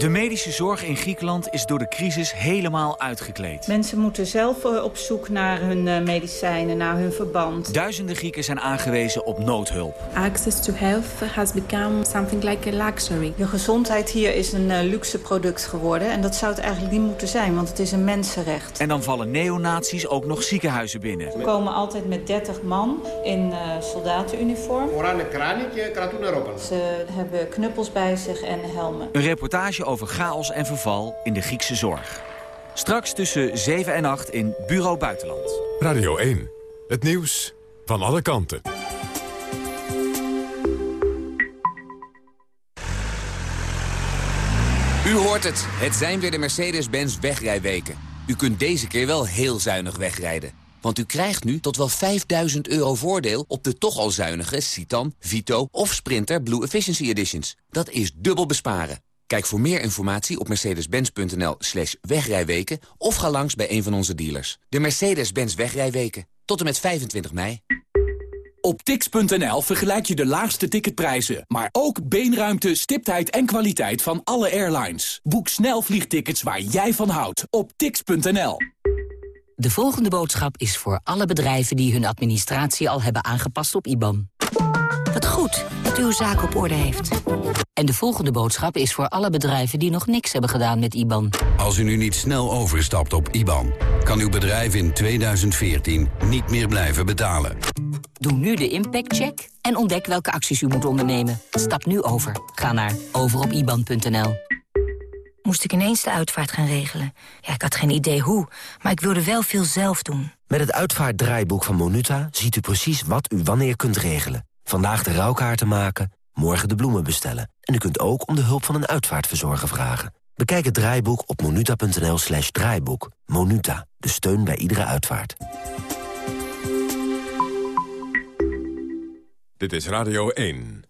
De medische zorg in Griekenland is door de crisis helemaal uitgekleed. Mensen moeten zelf eh, op zoek naar hun eh, medicijnen, naar hun verband. Duizenden Grieken zijn aangewezen op noodhulp. Access to health has become something like a luxury. De gezondheid hier is een uh, luxe product geworden. En dat zou het eigenlijk niet moeten zijn, want het is een mensenrecht. En dan vallen neonazies ook nog ziekenhuizen binnen. Ze komen altijd met 30 man in soldatenuniform. Ze hebben knuppels bij zich en helmen. Een reportage over chaos en verval in de Griekse zorg. Straks tussen 7 en 8 in Bureau Buitenland. Radio 1. Het nieuws van alle kanten. U hoort het. Het zijn weer de Mercedes-Benz wegrijweken. U kunt deze keer wel heel zuinig wegrijden. Want u krijgt nu tot wel 5000 euro voordeel op de toch al zuinige Citan, Vito of Sprinter Blue Efficiency Editions. Dat is dubbel besparen. Kijk voor meer informatie op mercedes-benz.nl slash wegrijweken... of ga langs bij een van onze dealers. De Mercedes-Benz wegrijweken. Tot en met 25 mei. Op tix.nl vergelijk je de laagste ticketprijzen, maar ook beenruimte, stiptheid en kwaliteit van alle airlines. Boek snel vliegtickets waar jij van houdt op tix.nl. De volgende boodschap is voor alle bedrijven die hun administratie al hebben aangepast op IBAN. Wat goed uw zaak op orde heeft. En de volgende boodschap is voor alle bedrijven die nog niks hebben gedaan met IBAN. Als u nu niet snel overstapt op IBAN, kan uw bedrijf in 2014 niet meer blijven betalen. Doe nu de impactcheck en ontdek welke acties u moet ondernemen. Stap nu over. Ga naar overopiban.nl. Moest ik ineens de uitvaart gaan regelen. Ja, ik had geen idee hoe, maar ik wilde wel veel zelf doen. Met het uitvaartdraaiboek van Monuta ziet u precies wat u wanneer kunt regelen. Vandaag de rouwkaarten maken, morgen de bloemen bestellen. En u kunt ook om de hulp van een uitvaartverzorger vragen. Bekijk het draaiboek op monuta.nl slash draaiboek. Monuta, de steun bij iedere uitvaart. Dit is Radio 1.